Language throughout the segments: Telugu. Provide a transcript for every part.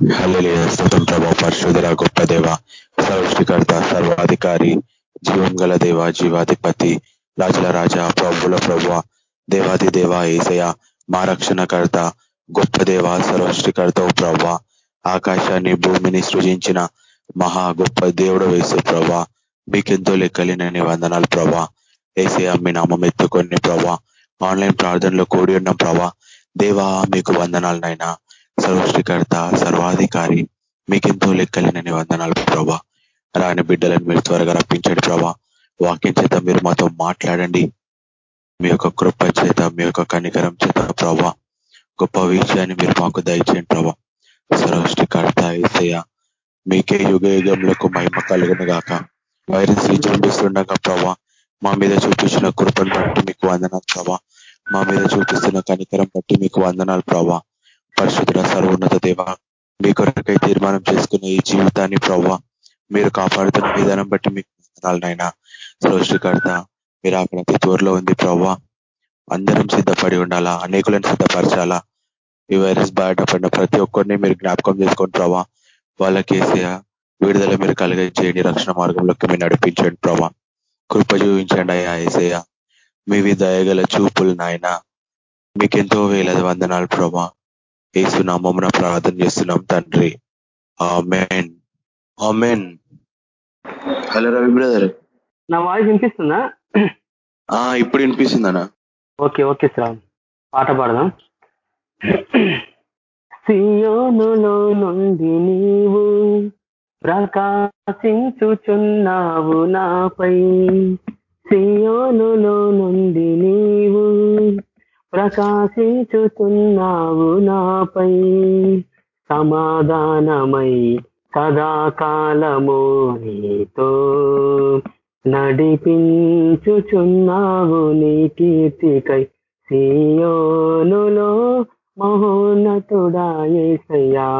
స్తోత్రం ప్రభా పరిశుధర గొప్ప దేవ సృష్టికర్త సర్వాధికారి జీవం గల దేవ జీవాధిపతి రాజుల రాజా ప్రభుల ప్రభు దేవాది దేవ ఏసయ మా రక్షణకర్త గొప్ప దేవ సర్వసృష్టికర్త ప్రభ ఆకాశాన్ని భూమిని సృజించిన మహా గొప్ప దేవుడు వేసు ప్రభా మీకెంతో లెక్కలేనని వందనాలు ప్రభా ఏసయ మీ నామం ఎత్తుకొని ప్రభా ఆన్లైన్ ప్రార్థనలో కూడి ఉన్న ప్రభా దేవా మీకు వందనాలనైనా సర్వసృష్టికర్త సర్వాధికారి మీకెంతో లెక్కలేనని వందనాలు ప్రభా. రాని బిడ్డలను మీరు త్వరగా రప్పించండి ప్రభా. వాక్యం చేత మీరు మాతో మాట్లాడండి. మీ యొక్క కృప చేత మీ యొక్క కనికరం చేత ప్రభా. గొప్ప విషయాన్ని మీరు మాకు దయచేయండి ప్రభా. సర్వసృష్టికర్త ఏసయ్య మీకే యుగ యుగంలో మహిమ కలుగును గాక. వైరస్ విజృంభిస్తుండగా ప్రభా మా మీద చూపించిన కృపను బట్టి మీకు వందనాలు ప్రభా. మా మీద చూపిస్తున్న కనికరం బట్టి మీకు వందనాలు ప్రభా. పరిశుద్ధుల సర్వోన్నత దేవ మీ కొరకై తీర్మానం చేసుకున్న ఈ జీవితాన్ని ప్రభా మీరు కాపాడుతున్న విధానం బట్టి మీకు వందనాలనైనా సృష్టికర్త మీరు అక్కడ త్వరలో ఉంది ప్రభా అందరం సిద్ధపడి ఉండాలా అనేకులను సిద్ధపరచాలా? ఈ వైరస్ బయటపడిన ప్రతి ఒక్కరిని మీరు జ్ఞాపకం చేసుకోండి ప్రభా వాళ్ళకి విడుదల మీరు కలిగించేయండి రక్షణ మార్గంలోకి మీరు నడిపించండి ప్రభా కృప చూపించండి అయ్యా ఏసయ్య. మీవి దయగల చూపులు నాయన. మీకెంతో వేలది వందనాలు ప్రభా ఏసునామమున ప్రార్థన చేస్తున్నాం తండ్రి. Amen. Amen. Hello Ravi brother. నా వాయిస్ వినిపిస్తుందా? ఇప్పుడు వినిపిస్తుందనా ఓకే ఓకే సార్. పాట పాడదాం. సియోనులో నుండి నీవు ప్రకాశించుచున్నావు నాపై. సియోనులో నుండి నీవు ప్రకాశించుతున్నావు నాపై. సమాధానమై సదాకాలము నీతో నడిపించుచున్నావు నీ కీర్తికై. సీయోనులో మహోన్నతుడాయేసయ్యా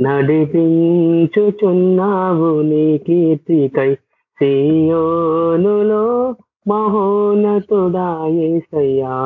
నడిపించుచున్నావు నీ కీర్తికై. సీయోనులో మహోన్నతుడాయేసయ్యా.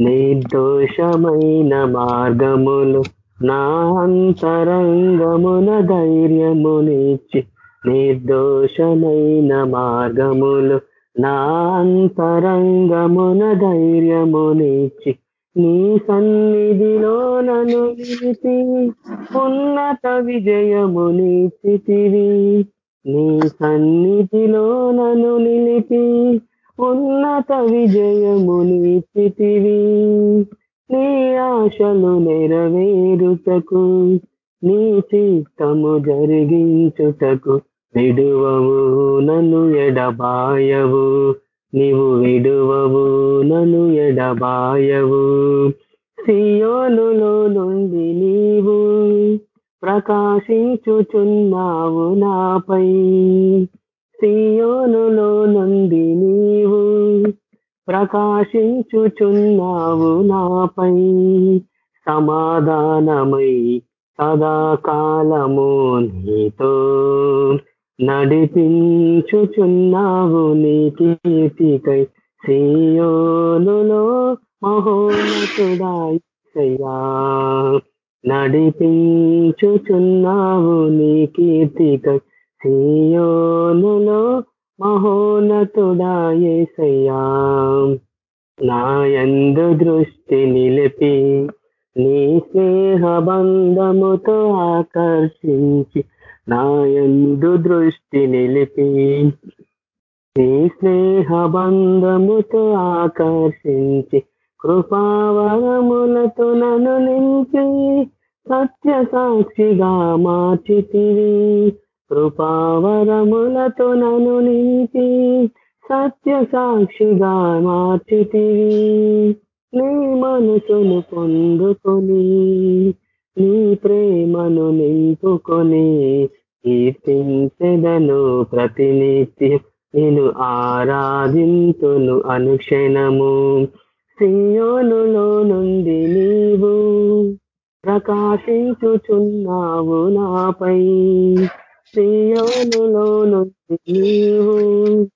నిర్దోషమైన మార్గములు నా అంతరంగమున ధైర్యమునిచ్చి నిర్దోషమైన మార్గములు నా అంతరంగమున ధైర్యమునిచ్చి నీ సన్నిధిలో నన్ను నిలిపి ఉన్నత విజయమునిచ్చితివి. నీ సన్నిధిలో నన్ను నిలిపి ఉన్నత విజయమునిచ్చితివి నీ ఆశలు నెరవేరుటకు నీ చిత్తము జరిగించుటకు విడువవు నన్ను ఎడబాయవు. నీవు విడువవు నన్ను ఎడబాయవు. సియోనులో నుండి నీవు ప్రకాశించుచున్నావు నాపై. సియోనులో నుండి నీవు ప్రకాశించుచున్నావు నాపై. సమాధానమై సదాకాలము నీతో నడిపించుచున్నావు నీ కీర్తికై. సియోనులో మహోన్నతుడాయ్యా నడిపించుచున్నావు నీ కీర్తిక. సీయోనులో మహోన్నతుడాయేసయ్యా నా నాయందు దృష్టి నిలిపి నీ స్నేహ బంధముతో ఆకర్షించి నాయందు దృష్టి నిలిపి నీ స్నేహ బంధముతో ఆకర్షించి కృపావరములతో నన్ను నింపి సత్య సాక్షిగా మార్చితివి. కృపావరములతో నన్ను నింపి సత్య సాక్షిగా మార్చితివి. నీ మనసును పొందుకొని నీ ప్రేమను నింపుకొని కీర్తించెదను ప్రతినిత్యం. నేను ఆరాధింతును అనుక్షణము. సియోనులో నుండి నీవు ప్రకాశించుచున్నావు నాపై. సియోనులో నుండి నీవు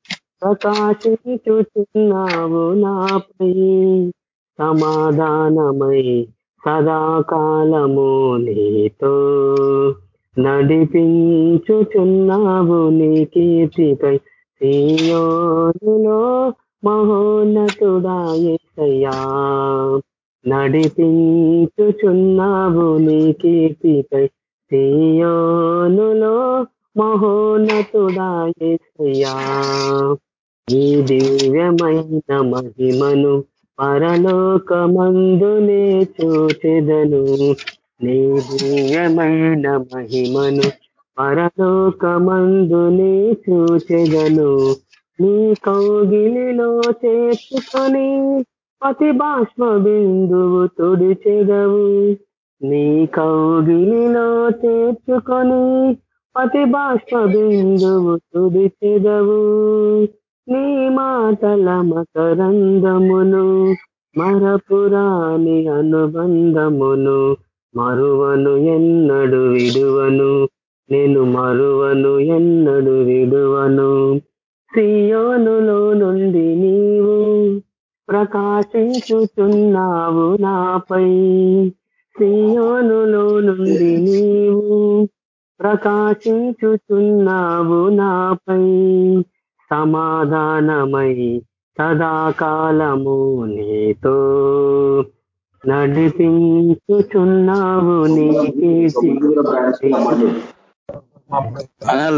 ప్రకాశించుచున్నావు నాపై. సమాధానమై సదాకాలము నీతో నడిపించుచున్నావు నీ కీర్తిపై. సీయోనులో మహోన్నతుడా ఎసయ్యా నడిపించుచున్నావు నీ కీర్తిపై సీయోనులో మహోన్నతుడా ఎసయ్యా ఈ దివ్యమైన మహిమను పరలోకమందునే చూచెదను. నీ దివ్యమైన మహిమను పరలోకమందునే చూచెదను. నీ కౌగిలిలో చేర్చుకొని అతి బాష్మ బిందువు తుడిచెదవు. నీ కౌగిలిలో చేర్చుకొని అతి బాష్ప బిందువు తుడిచెదవు. నీ మాటల మకరందమును మరపురాని అనుబంధమును మరువను ఎన్నడు విడువను. నేను మరువను ఎన్నడు విడువను. సియోనులో నుండి నీవు ప్రకాశించుచున్నావు నాపై. సియోనులో నుండి నీవు ప్రకాశించుచున్నావు నాపై. సమాధానమై సదాకాలము నీతో నడిపించుచున్నావు నీ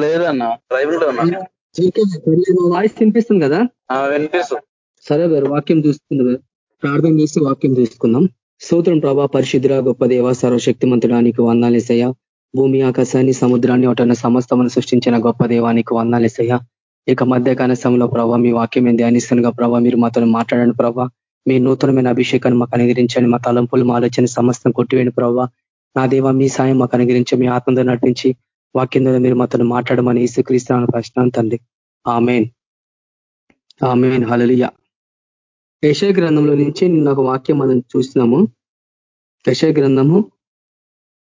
లేదన్నా ప్రైవేట్ వాయిస్ వినిపిస్తుంది కదా? వినిపిస్తుంది. సరే గారు వాక్యం చూస్తుంది ప్రార్థన చేసి వాక్యం చూసుకుందాం స్తోత్రం ప్రభా పరిశుద్ధిరా గొప్ప దేవ సర్వశక్తిమంతుడానికి వందాలేసయ్య భూమి ఆకాశాన్ని సముద్రాన్ని ఒకటన్న సమస్తమును సృష్టించిన గొప్ప దేవానికి వందాలేసయ్య ఇక మధ్య కనసంలో ప్రభావ మీ వాక్యం ఏం ధ్యానిస్తున్నగా ప్రభావ మీరు మాతో మాట్లాడండి ప్రభావ మీ నూతనమైన అభిషేకాన్ని మాకు అనుగ్రహించండి మా తలంపులు మా ఆలోచన సమస్తం కొట్టివేయండి ప్రభావ నా దేవ మీ సాయం మాకు అనుగ్రహించి మీ ఆత్మతో నటించి వాక్యం ద్వారా మీరు మాతో మాట్లాడమని ఈసుక్రీస్తున్న ప్రశ్న తండ్రి. ఆమెన్. ఆమెన్. హలలియ యశ గ్రంథంలో నుంచి నిన్న ఒక వాక్యం మనం చూస్తున్నాము. యశ గ్రంథము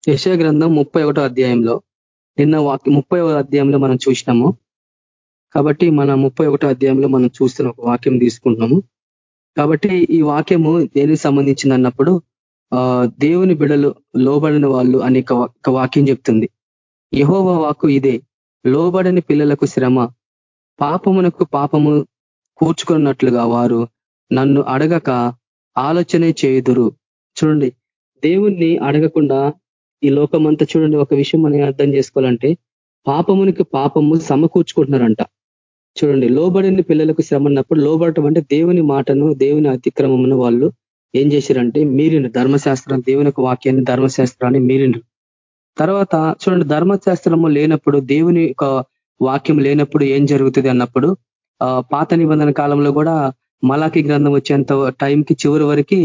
యశ గ్రంథం ముప్పై అధ్యాయంలో నిన్న వాక్యం ముప్పై అధ్యాయంలో మనం చూసినాము. కాబట్టి మన ముప్పై అధ్యాయంలో మనం చూస్తున్న ఒక వాక్యం తీసుకుంటున్నాము. కాబట్టి ఈ వాక్యము దేనికి సంబంధించింది అన్నప్పుడు దేవుని బిడలు లోబడిన వాళ్ళు అనే ఒక వాక్యం చెప్తుంది. యహోవ వాకు ఇదే లోబడని పిల్లలకు శ్రమ పాపమునకు పాపము కూర్చుకున్నట్లుగా వారు నన్ను అడగక ఆలోచనే చేయుదురు. చూడండి దేవుణ్ణి అడగకుండా ఈ లోకమంతా చూడండి ఒక విషయం మనం అర్థం చేసుకోవాలంటే పాపమునికి పాపము సమకూర్చుకుంటున్నారంట. చూడండి లోబడిన పిల్లలకు శ్రమ అన్నప్పుడు లోబడటం అంటే దేవుని మాటను దేవుని అతిక్రమమును వాళ్ళు ఏం చేశారంటే మీరిన ధర్మశాస్త్రం దేవుని వాక్యాన్ని ధర్మశాస్త్రాన్ని మీరినరు. తర్వాత చూడండి ధర్మశాస్త్రము లేనప్పుడు దేవుని యొక్క వాక్యం లేనప్పుడు ఏం జరుగుతుంది అన్నప్పుడు పాత నిబంధన కాలంలో కూడా మలాకి గ్రంథం వచ్చేంత టైంకి చివరి వరకు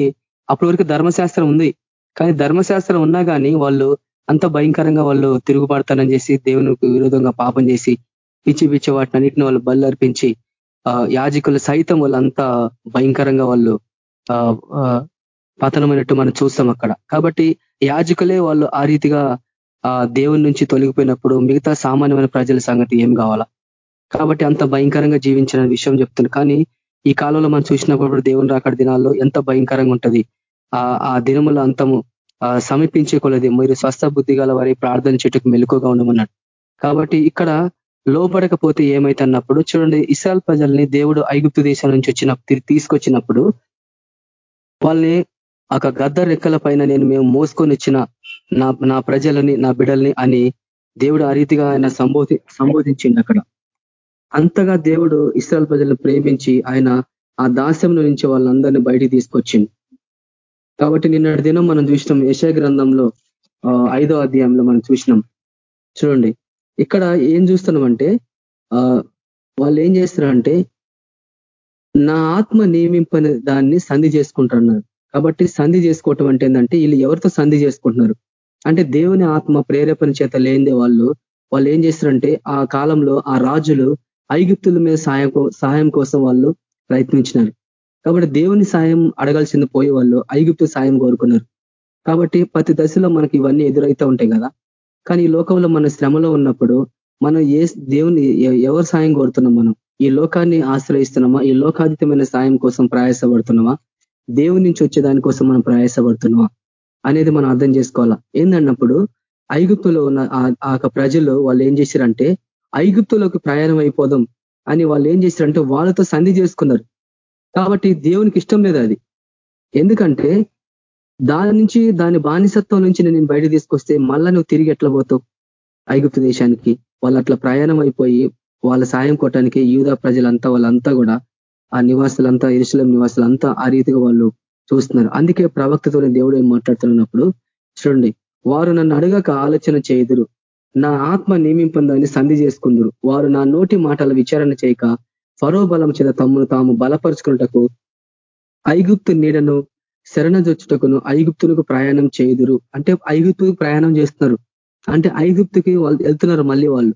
అప్పటి వరకు ధర్మశాస్త్రం ఉంది. కానీ ధర్మశాస్త్రం ఉన్నా కానీ వాళ్ళు అంత భయంకరంగా వాళ్ళు తిరుగుబడతానని చేసి దేవునికి విరోధంగా పాపం చేసి పిచ్చి పిచ్చి వాటిని అన్నింటిని వాళ్ళు బళ్ళు అర్పించి యాజకులు సైతం వాళ్ళంతా భయంకరంగా వాళ్ళు పతనమైనట్టు మనం చూస్తాం అక్కడ. కాబట్టి యాజకులే వాళ్ళు ఆ రీతిగా ఆ దేవుని నుంచి తొలగిపోయినప్పుడు మిగతా సామాన్యమైన ప్రజల సంగతి ఏం కావాలా? కాబట్టి అంత భయంకరంగా జీవించిన విషయం చెప్తుంది కానీ ఈ కాలంలో మనం చూసినప్పుడు దేవుని రాకడ దినాల్లో ఎంత భయంకరంగా ఉంటది. ఆ దినముల అంతము సమీపించే కొలది మీరు స్వస్థ బుద్ధి గల వారి ప్రార్థన చెట్టుకు మెలుకుగా ఉండమన్నాడు. కాబట్టి ఇక్కడ లోపడకపోతే ఏమైతున్నప్పుడు చూడండి ఇసాల్ ప్రజల్ని దేవుడు ఐగుప్తు దేశం నుంచి వచ్చిన తీసుకొచ్చినప్పుడు వాళ్ళని ఒక గద్ద రెక్కల పైన నేను మేము మోసుకొని వచ్చిన నా నా ప్రజలని నా బిడల్ని అని దేవుడు ఆ రీతిగా ఆయన సంబోధి సంబోధించింది అక్కడ. అంతగా దేవుడు ఇస్రాయల్ ప్రజలను ప్రేమించి ఆయన ఆ దాస్యం నుంచి వాళ్ళందరినీ బయటికి తీసుకొచ్చింది కాబట్టి నిన్నటి దినం మనం చూసినాం యశ గ్రంథంలో ఐదో అధ్యాయంలో మనం చూసినాం. చూడండి ఇక్కడ ఏం చూస్తున్నామంటే వాళ్ళు ఏం చేస్తారంటే నా ఆత్మ నియమింపని దాన్ని సంధి చేసుకుంటున్నారు కాబట్టి సంధి చేసుకోవటం అంటే ఏంటంటే వీళ్ళు ఎవరితో సంధి చేసుకుంటున్నారు? అంటే దేవుని ఆత్మ ప్రేరేపణ చేత లేనిదే వాళ్ళు వాళ్ళు ఏం చేస్తారంటే ఆ కాలంలో ఆ రాజులు ఐగుప్తుల మీద సాయం సహాయం కోసం వాళ్ళు ప్రయత్నించినారు. కాబట్టి దేవుని సాయం అడగాల్సింది పోయి వాళ్ళు ఐగుప్తు సాయం కోరుకున్నారు. కాబట్టి ప్రతి దశలో మనకి ఇవన్నీ ఎదురవుతూ ఉంటాయి కదా? కానీ ఈ లోకంలో మన శ్రమలో ఉన్నప్పుడు మనం ఏ దేవుని ఎవరు సాయం కోరుతున్నాం మనం? ఈ లోకాన్ని ఆశ్రయిస్తున్నామా? ఈ లోకాతీతమైన సాయం కోసం ప్రయాసపడుతున్నామా? దేవుని నుంచి వచ్చే దానికోసం మనం ప్రయాసపడుతున్నామా అనేది మనం అర్థం చేసుకోవాలా? ఏందన్నప్పుడు ఐగుప్తులో ఉన్న ఆ ప్రజలు వాళ్ళు ఏం చేశారంటే ఐగుప్తులోకి ప్రయాణం అయిపోదాం అని వాళ్ళు ఏం చేశారంటే వాళ్ళతో సంధి చేసుకున్నారు. కాబట్టి దేవునికి ఇష్టం లేదు అది. ఎందుకంటే దాని నుంచి దాని బానిసత్వం నుంచి నేను బయట తీసుకొస్తే మళ్ళా నువ్వు తిరిగి ఎట్లా పోతావు? ఐగుప్తు దేశానికి. వాళ్ళు అట్లా ప్రయాణం అయిపోయి వాళ్ళ సాయం కొట్టడానికి యూదా ప్రజలంతా వాళ్ళంతా కూడా ఆ నివాసులంతా ఇరుసలం నివాసులంతా ఆ రీతిగా వాళ్ళు చూస్తున్నారు. అందుకే ప్రవక్తతో దేవుడు ఏం మాట్లాడుతున్నప్పుడు చూడండి వారు నన్ను అడగక ఆలోచన చేయుదురు. నా ఆత్మ నియమింపందని సంధి చేసుకుందరు. వారు నా నోటి మాటల విచారణ చేయక ఫరో బలం చేత తమ్మును తాము బలపరుచుకున్నటకు ఐగుప్తు నీడను శరణజొచ్చుటకును ఐగుప్తులకు ప్రయాణం చేయుదురు. అంటే ఐగుప్తుకు ప్రయాణం చేస్తున్నారు. అంటే ఐగుప్తుకి వాళ్ళు వెళ్తున్నారు మళ్ళీ వాళ్ళు.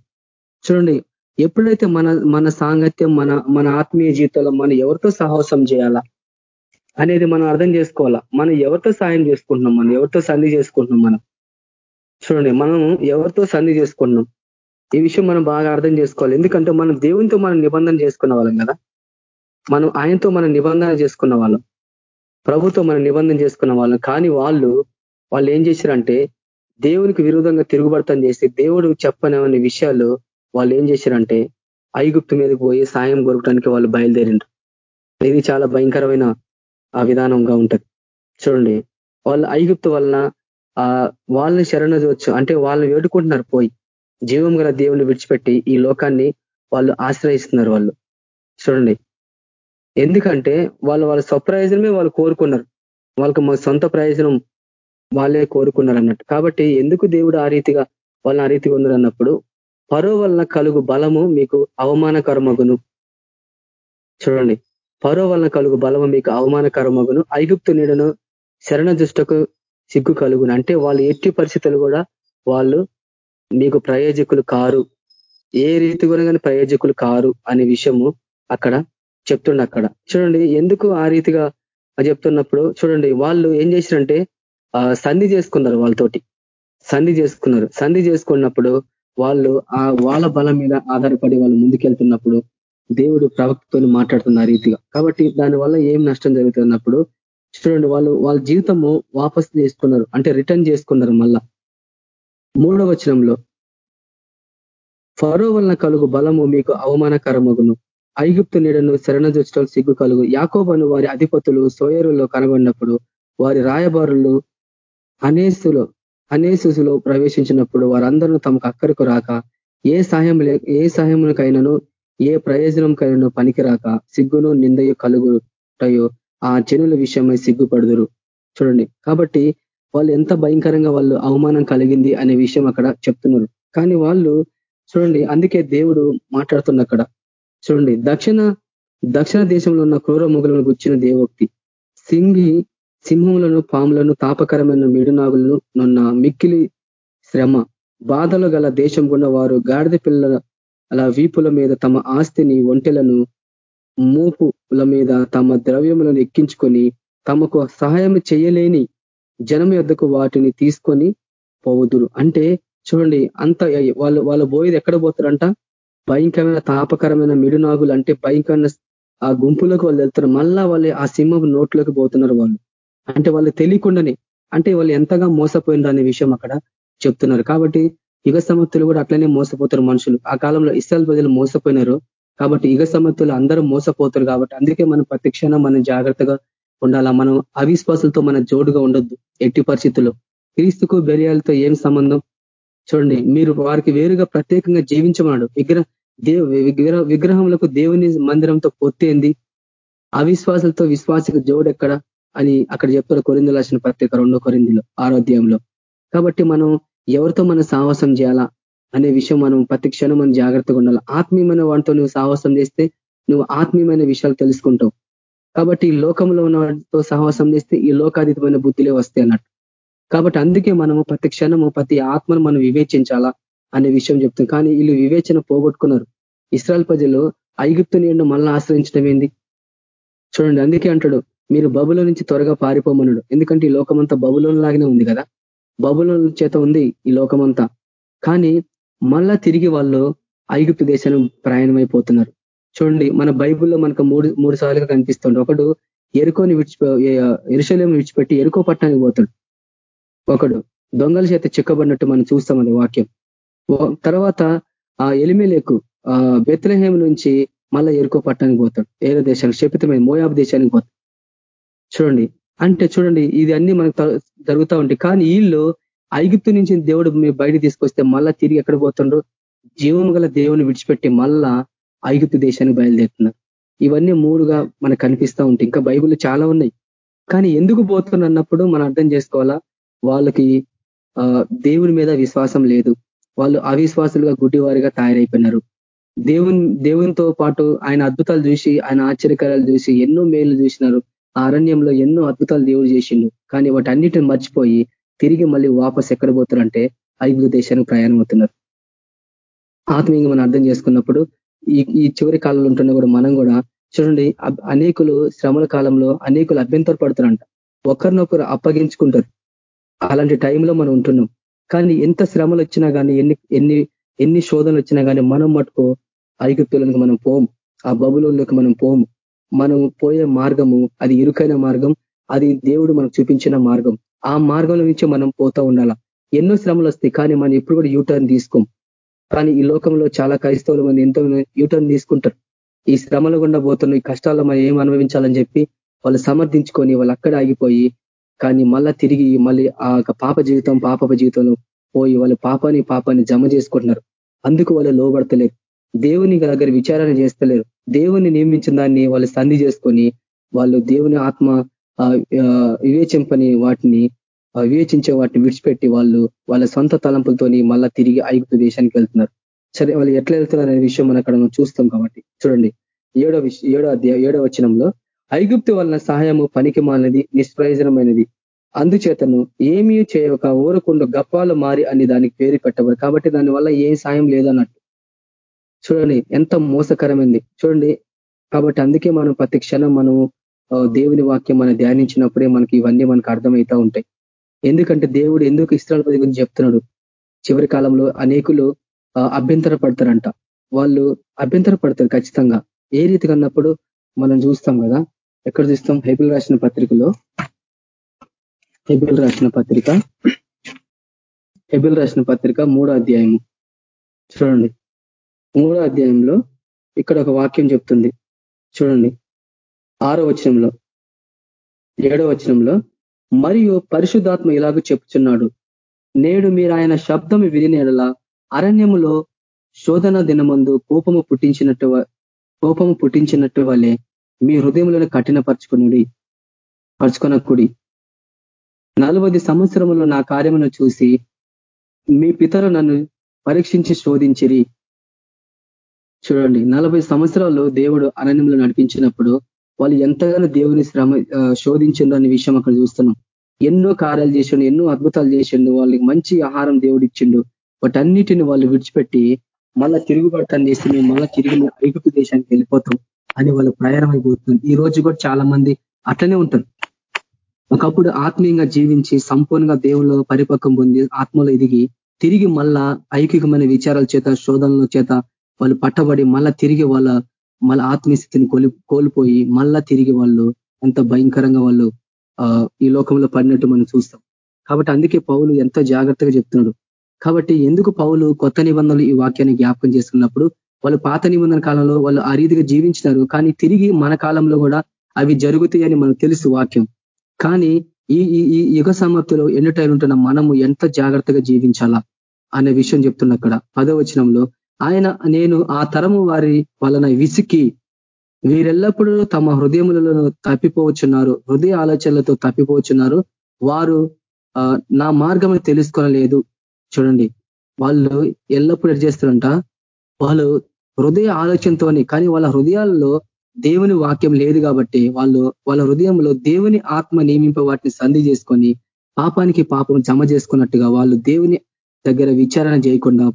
చూడండి ఎప్పుడైతే మన మన సాంగత్యం మన మన ఆత్మీయ జీవితంలో మనం ఎవరితో సాహసం చేయాలా అనేది మనం అర్థం చేసుకోవాలా? మనం ఎవరితో సాయం చేసుకుంటున్నాం మనం? ఎవరితో సంధి చేసుకుంటున్నాం మనం? చూడండి మనం ఎవరితో సంధి చేసుకుంటున్నాం? ఈ విషయం మనం బాగా అర్థం చేసుకోవాలి. ఎందుకంటే మనం దేవునితో మనం నిబంధన చేసుకున్న వాళ్ళం కదా? మనం ఆయనతో మనం నిబంధన చేసుకున్న వాళ్ళం. ప్రభుత్వం మనం నిబంధన చేసుకున్న వాళ్ళం. కానీ వాళ్ళు వాళ్ళు ఏం చేశారంటే దేవునికి విరోధంగా తిరుగుబడతం చేసి దేవుడు చెప్పనవని విషయాలు వాళ్ళు ఏం చేశారంటే ఐగుప్తు మీదకి పోయి సాయం కొరకటానికి వాళ్ళు బయలుదేరిండ్రు. ఇది చాలా భయంకరమైన ఆ విధానంగా ఉంటది. చూడండి వాళ్ళు ఐగుప్తు వలన ఆ వాళ్ళని శరణజవచ్చు అంటే వాళ్ళని వేడుకుంటున్నారు పోయి. జీవం గల దేవుని విడిచిపెట్టి ఈ లోకాన్ని వాళ్ళు ఆశ్రయిస్తున్నారు వాళ్ళు. చూడండి ఎందుకంటే వాళ్ళు వాళ్ళ స్వప్రయోజనమే వాళ్ళు కోరుకున్నారు. వాళ్ళకి మా సొంత ప్రయోజనం వాళ్ళే కోరుకున్నారు అన్నట్టు. కాబట్టి ఎందుకు దేవుడు ఆ రీతిగా వాళ్ళని ఆ రీతిగా ఉన్నారు అన్నప్పుడు పరో వలన కలుగు బలము మీకు అవమానకరమగును. చూడండి. పరో వలన కలుగు బలము మీకు అవమానకరమగును. ఐగుప్తు నీడను శరణ దుష్టకు సిగ్గు కలుగును. అంటే వాళ్ళు ఎట్టి పరిస్థితులు కూడా వాళ్ళు మీకు ప్రయోజకులు కారు. ఏ రీతి కూడా ప్రయోజకులు కారు అనే విషయము అక్కడ చెప్తుండ అక్కడ. చూడండి ఎందుకు ఆ రీతిగా చెప్తున్నప్పుడు చూడండి వాళ్ళు ఏం చేసినంటే సంధి చేసుకున్నారు వాళ్ళతోటి. సంధి చేసుకున్నారు. సంధి చేసుకున్నప్పుడు వాళ్ళు ఆ వాళ్ళ బలం మీద ఆధారపడి వాళ్ళు ముందుకెళ్తున్నప్పుడు దేవుడు ప్రవక్తతో మాట్లాడుతున్న రీతిగా. కాబట్టి దానివల్ల ఏం నష్టం జరుగుతున్నప్పుడు చూడండి వాళ్ళు వాళ్ళ జీవితము వాపస్ చేసుకున్నారు. అంటే రిటర్న్ చేసుకున్నారు మళ్ళా. మూడవ వచనంలో ఫరో వలన కలుగు బలము మీకు అవమానకరమగును. ఐగుప్తు నీడను శరణజొచ్చడం సిగ్గు కలుగు. యాకోబను వారి అధిపతులు సోయరులో కనబడినప్పుడు వారి రాయబారులు అనేసులో అనేసులో ప్రవేశించినప్పుడు వారందరూ తమకు అక్కడికి రాక ఏ సహాయం ఏ సహాయములకైనాను ఏ ప్రయోజనంకైనా పనికిరాక సిగ్గును నిందయు కలుగుటయో ఆ జనుల విషయమై సిగ్గుపడుదురు. చూడండి. కాబట్టి వాళ్ళు ఎంత భయంకరంగా వాళ్ళు అవమానం కలిగింది అనే విషయం అక్కడ చెప్తున్నారు. కానీ వాళ్ళు చూడండి అందుకే దేవుడు మాట్లాడుతున్న అక్కడ చూడండి. దక్షిణ దక్షిణ దేశంలో ఉన్న క్రూర మొగులను గుచ్చిన దేవోక్తి సింగి సింహములను పాములను తాపకరమైన మిడునాగులను నున్న మిక్కిలి శ్రమ. బాధలు గల దేశం గుండా వారు గాడిద పిల్లల అలా వీపుల మీద తమ ఆస్తిని ఒంటెలను మూపుల మీద తమ ద్రవ్యములను ఎక్కించుకొని తమకు సహాయం చేయలేని జనం యొద్దకు వాటిని తీసుకొని పోవుదురు. అంటే చూడండి అంత వాళ్ళు వాళ్ళు పోయేది ఎక్కడ పోతారంట? భయంకరమైన తాపకరమైన మిడునాగులు అంటే భయంకరమైన ఆ గుంపులకు వాళ్ళు వెళ్తారు. మళ్ళా వాళ్ళు ఆ సింహం నోట్లోకి పోతున్నారు వాళ్ళు. అంటే వాళ్ళు తెలియకుండానే అంటే వాళ్ళు ఎంతగా మోసపోయినారు అనే విషయం అక్కడ చెప్తున్నారు. కాబట్టి యుగ సమర్థులు కూడా అట్లనే మోసపోతారు మనుషులు. ఆ కాలంలో ఇస్రాయల్ ప్రజలు మోసపోయినారు. కాబట్టి యుగ సమర్థులు అందరూ మోసపోతారు కాబట్టి అందుకే మనం ప్రతిక్షణం మనం జాగ్రత్తగా ఉండాలా. మనం అవిశ్వాసులతో మన జోడుగా ఉండొద్దు ఎట్టి పరిస్థితుల్లో. క్రీస్తుకు బెరియాలతో ఏం సంబంధం? చూడండి మీరు వారికి వేరుగా ప్రత్యేకంగా జీవించమన్నాడు. విగ్రహ దేవ విగ్రహములకు దేవుని మందిరంతో పొత్తేంది అవిశ్వాసులతో విశ్వాసకు జోడెక్కడ? అని అక్కడ చెప్తారు కొరింది రాసిన పత్రిక రెండో కొరిందిలో ఆరోగ్యంలో కాబట్టి మనం ఎవరితో మనం సాహసం చేయాలా అనే విషయం మనం ప్రతి క్షణం మనం జాగ్రత్తగా ఉండాలి? ఆత్మీయమైన వాటితో నువ్వు సాహసం చేస్తే నువ్వు ఆత్మీయమైన విషయాలు తెలుసుకుంటావు. కాబట్టి ఈ లోకంలో ఉన్న వాటితో సాహసం చేస్తే ఈ లోకాతీతమైన బుద్ధిలే వస్తాయి అన్నట్టు. కాబట్టి అందుకే మనము ప్రతి క్షణము ప్రతి ఆత్మను మనం వివేచించాలా అనే విషయం చెప్తాం. కానీ వీళ్ళు వివేచన పోగొట్టుకున్నారు. ఇస్రాయల్ ప్రజలు ఐగుప్తు నీళ్ళు మళ్ళీ ఆశ్రయించడం ఏంది? చూడండి అందుకే అంటాడు మీరు బబులో నుంచి త్వరగా పారిపోమన్నాడు ఎందుకంటే ఈ లోకమంతా బబులో లాగానే ఉంది కదా? బబులో చేత ఉంది ఈ లోకమంతా. కానీ మళ్ళా తిరిగి వాళ్ళు ఐగుప్తు దేశాలు ప్రయాణం అయిపోతున్నారు చూడండి మన బైబుల్లో మనకు మూడు మూడు సార్లుగా కనిపిస్తుంది ఒకడు ఎరుకోని విడిచిపో ఎరుశలేం విడిచిపెట్టి ఎరుకో పట్టణానికి పోతాడు. ఒకడు దొంగల చేత చిక్కబడినట్టు మనం చూస్తాం అది వాక్యం. తర్వాత ఆ ఎలిమేలేకు ఆ బెత్లహేం నుంచి మళ్ళా ఎరుకో పట్టణానికి పోతాడు. ఏరో దేశానికి? శపితమైన మోయాబ్ దేశానికి పోతాడు. చూడండి. అంటే చూడండి ఇది అన్ని మనకు జరుగుతూ ఉంటాయి కానీ వీళ్ళు ఐగుప్తు నుంచి దేవుడు మీరు బయట తీసుకొస్తే మళ్ళా తిరిగి ఎక్కడ పోతుండ్రు? జీవం గల దేవుని విడిచిపెట్టి మళ్ళా ఐగుప్తు దేశానికి బయలుదేరుతున్నారు. ఇవన్నీ మూడుగా మనకు కనిపిస్తూ ఉంటాయి ఇంకా బైబుల్ చాలా ఉన్నాయి. కానీ ఎందుకు పోతున్నప్పుడు మనం అర్థం చేసుకోవాలా? వాళ్ళకి దేవుని మీద విశ్వాసం లేదు. వాళ్ళు అవిశ్వాసులుగా గుడ్డివారిగా తయారైపోయినారు. దేవుని దేవునితో పాటు ఆయన అద్భుతాలు చూసి ఆయన ఆశ్చర్యకార్యాలు చూసి ఎన్నో మేలు చూసినారు. అరణ్యంలో ఎన్నో అద్భుతాలు దేవుడు చేసిండు. కానీ వాటి అన్నిటిని మర్చిపోయి తిరిగి మళ్ళీ వాపస్ ఎక్కడ పోతారంటే ఐదు దేశానికి ప్రయాణం అవుతున్నారు ఆత్మీయంగా మనం అర్థం చేసుకున్నప్పుడు ఈ ఈ చివరి కాలంలో ఉంటున్న కూడా మనం కూడా చూడండి అనేకులు శ్రమల కాలంలో అనేకులు అభ్యంతర పడుతారంట. ఒకరినొకరు అప్పగించుకుంటారు. అలాంటి టైంలో మనం ఉంటున్నాం. కానీ ఎంత శ్రమలు వచ్చినా కానీ ఎన్ని ఎన్ని ఎన్ని శోధనలు వచ్చినా కానీ మనం మటుకు ఐగుప్తులకు మనం పోము. ఆ బబులోకి మనం పోము. మనం పోయే మార్గము అది ఇరుకైన మార్గం అది దేవుడు మనకు చూపించిన మార్గం. ఆ మార్గంలో నుంచి మనం పోతా ఉండాల? ఎన్నో శ్రమలు వస్తాయి కానీ మనం ఎప్పుడు కూడా యూటర్న్ తీసుకోం. కానీ ఈ లోకంలో చాలా క్రైస్తవులు మనం ఎంతో యూటర్న్ తీసుకుంటారు. ఈ శ్రమల గుండా పోతున్న ఈ కష్టాల్లో మనం ఏం అనుభవించాలని చెప్పి వాళ్ళు సమర్థించుకొని వాళ్ళు అక్కడ ఆగిపోయి కానీ మళ్ళా తిరిగి మళ్ళీ ఆ పాప జీవితం పాప జీవితంలో పోయి వాళ్ళు పాపాన్ని పాపాన్ని జమ చేసుకుంటున్నారు. అందుకు వాళ్ళు లోబడతలేరు. దేవుని దగ్గర విచారణ చేస్తలేరు. దేవుని నియమించిన దాన్ని వాళ్ళు సంధి చేసుకొని వాళ్ళు దేవుని ఆత్మ వివేచింపని వాటిని వివేచించే వాటిని విడిచిపెట్టి వాళ్ళు వాళ్ళ సొంత తలంపులతోని మళ్ళా తిరిగి ఐగుప్తు దేశానికి వెళ్తున్నారు. సరే వాళ్ళు ఎట్లా వెళ్తున్నారు అనే విషయం మనం అక్కడ చూస్తాం కాబట్టి. చూడండి ఏడో విషయం ఏడో అధ్యాయ ఏడో వచనంలో ఐగుప్తు వలన సహాయము పనికి మాలినది నిష్ప్రయోజనమైనది. అందుచేతను ఏమీ చేయక ఊరకుండా గప్పాలు మారి అని దానికి పేరు పెట్టబడు కాబట్టి దాని వల్ల ఏం సాయం లేదన్నట్టు. చూడండి ఎంత మోసకరమైంది. చూడండి కాబట్టి అందుకే మనం ప్రతి క్షణం మనము దేవుని వాక్యం మనం ధ్యానించినప్పుడే మనకి ఇవన్నీ మనకు అర్థమవుతా ఉంటాయి. ఎందుకంటే దేవుడు ఎందుకు పది గురించి చెప్తున్నాడు? చివరి కాలంలో అనేకులు అభ్యంతర పడతారంట వాళ్ళు అభ్యంతర పడతారు ఖచ్చితంగా. ఏ రీతిగా అన్నప్పుడు మనం చూస్తాం కదా ఎక్కడ చూస్తాం? హైబిల్ రాసిన పత్రికలో. హెబిల్ రాసిన పత్రిక. హెబిల్ రాసిన పత్రిక మూడో అధ్యాయము. చూడండి. మూడో అధ్యాయంలో ఇక్కడ ఒక వాక్యం చెప్తుంది. చూడండి. ఆరో వచనంలో ఏడో వచనంలో మరియు పరిశుద్ధాత్మ ఇలాగ చెప్తున్నాడు నేడు మీరు ఆయన శబ్దం వినినేడలా అరణ్యములో శోధన దినమందు కోపము పుట్టించినట్టు కోపము పుట్టించినట్టు వల్లే మీ హృదయంలో కఠినపరచుకునుడి పరుచుకొనకుడి. నలభై సంవత్సరములు నా కార్యమును చూసి మీ పితరు నన్ను పరీక్షించి శోధించిరి. చూడండి నలభై సంవత్సరాలు దేవుడు అరణ్యంలో నడిపించినప్పుడు వాళ్ళు ఎంతగానో దేవుని శ్రమ శోధించిండు అనే విషయం అక్కడ చూస్తున్నాం. ఎన్నో కార్యాలు చేసిండు ఎన్నో అద్భుతాలు చేసిండు వాళ్ళకి మంచి ఆహారం దేవుడు ఇచ్చిండు. వాటన్నిటిని వాళ్ళు విడిచిపెట్టి మళ్ళా తిరుగుబడతాన్ని చేసి మేము మళ్ళా తిరిగి ఐగుప్తు దేశానికి వెళ్ళిపోతాం అని వాళ్ళు ప్రయాణం అయిపోతుంది ఈ రోజు కూడా చాలా మంది అట్లనే ఉంటారు. ఒకప్పుడు ఆత్మీయంగా జీవించి సంపూర్ణంగా దేవుళ్ళు పరిపక్వం పొంది ఆత్మలో ఎదిగి తిరిగి మళ్ళా ఐకికమైన విచారాల చేత శోధనల చేత వాళ్ళు పట్టబడి మళ్ళా తిరిగి వాళ్ళ మళ్ళీ ఆత్మీయస్థితిని కోల్పోయి మళ్ళా తిరిగి వాళ్ళు ఎంత భయంకరంగా వాళ్ళు ఈ లోకంలో పడినట్టు మనం చూస్తాం. కాబట్టి అందుకే పౌలు ఎంత జాగ్రత్తగా చెప్తున్నాడు. కాబట్టి ఎందుకు పౌలు కొత్త నిబంధనలు ఈ వాక్యాన్ని జ్ఞాపకం చేసుకున్నప్పుడు వాళ్ళు పాత నిబంధన కాలంలో వాళ్ళు ఆ రీతిగా జీవించినారు కానీ తిరిగి మన కాలంలో కూడా అవి జరుగుతాయని మనకు తెలుసు వాక్యం. కానీ ఈ ఈ యుగ సమాప్తిలో ఎన్నిటైలు ఉంటున్న మనము ఎంత జాగ్రత్తగా జీవించాలా అనే విషయం చెప్తున్న అక్కడ పదవచనంలో ఆయన నేను ఆ తరము వారి వలన విసికి వీరెల్లప్పుడూ తమ హృదయములలో తప్పిపోవచ్చున్నారు. హృదయ ఆలోచనలతో తప్పిపోవచ్చున్నారు. వారు నా మార్గం తెలుసుకోలేదు చూడండి వాళ్ళు ఎల్లప్పుడూ చేస్తారంట? వాళ్ళు హృదయ ఆలోచనతోని కానీ వాళ్ళ హృదయాల్లో దేవుని వాక్యం లేదు కాబట్టి వాళ్ళు వాళ్ళ హృదయంలో దేవుని ఆత్మ నియమింప వాటిని సంధి చేసుకొని పాపానికి పాపం జమ చేసుకున్నట్టుగా వాళ్ళు దేవుని దగ్గర విచారణ చేయకుండా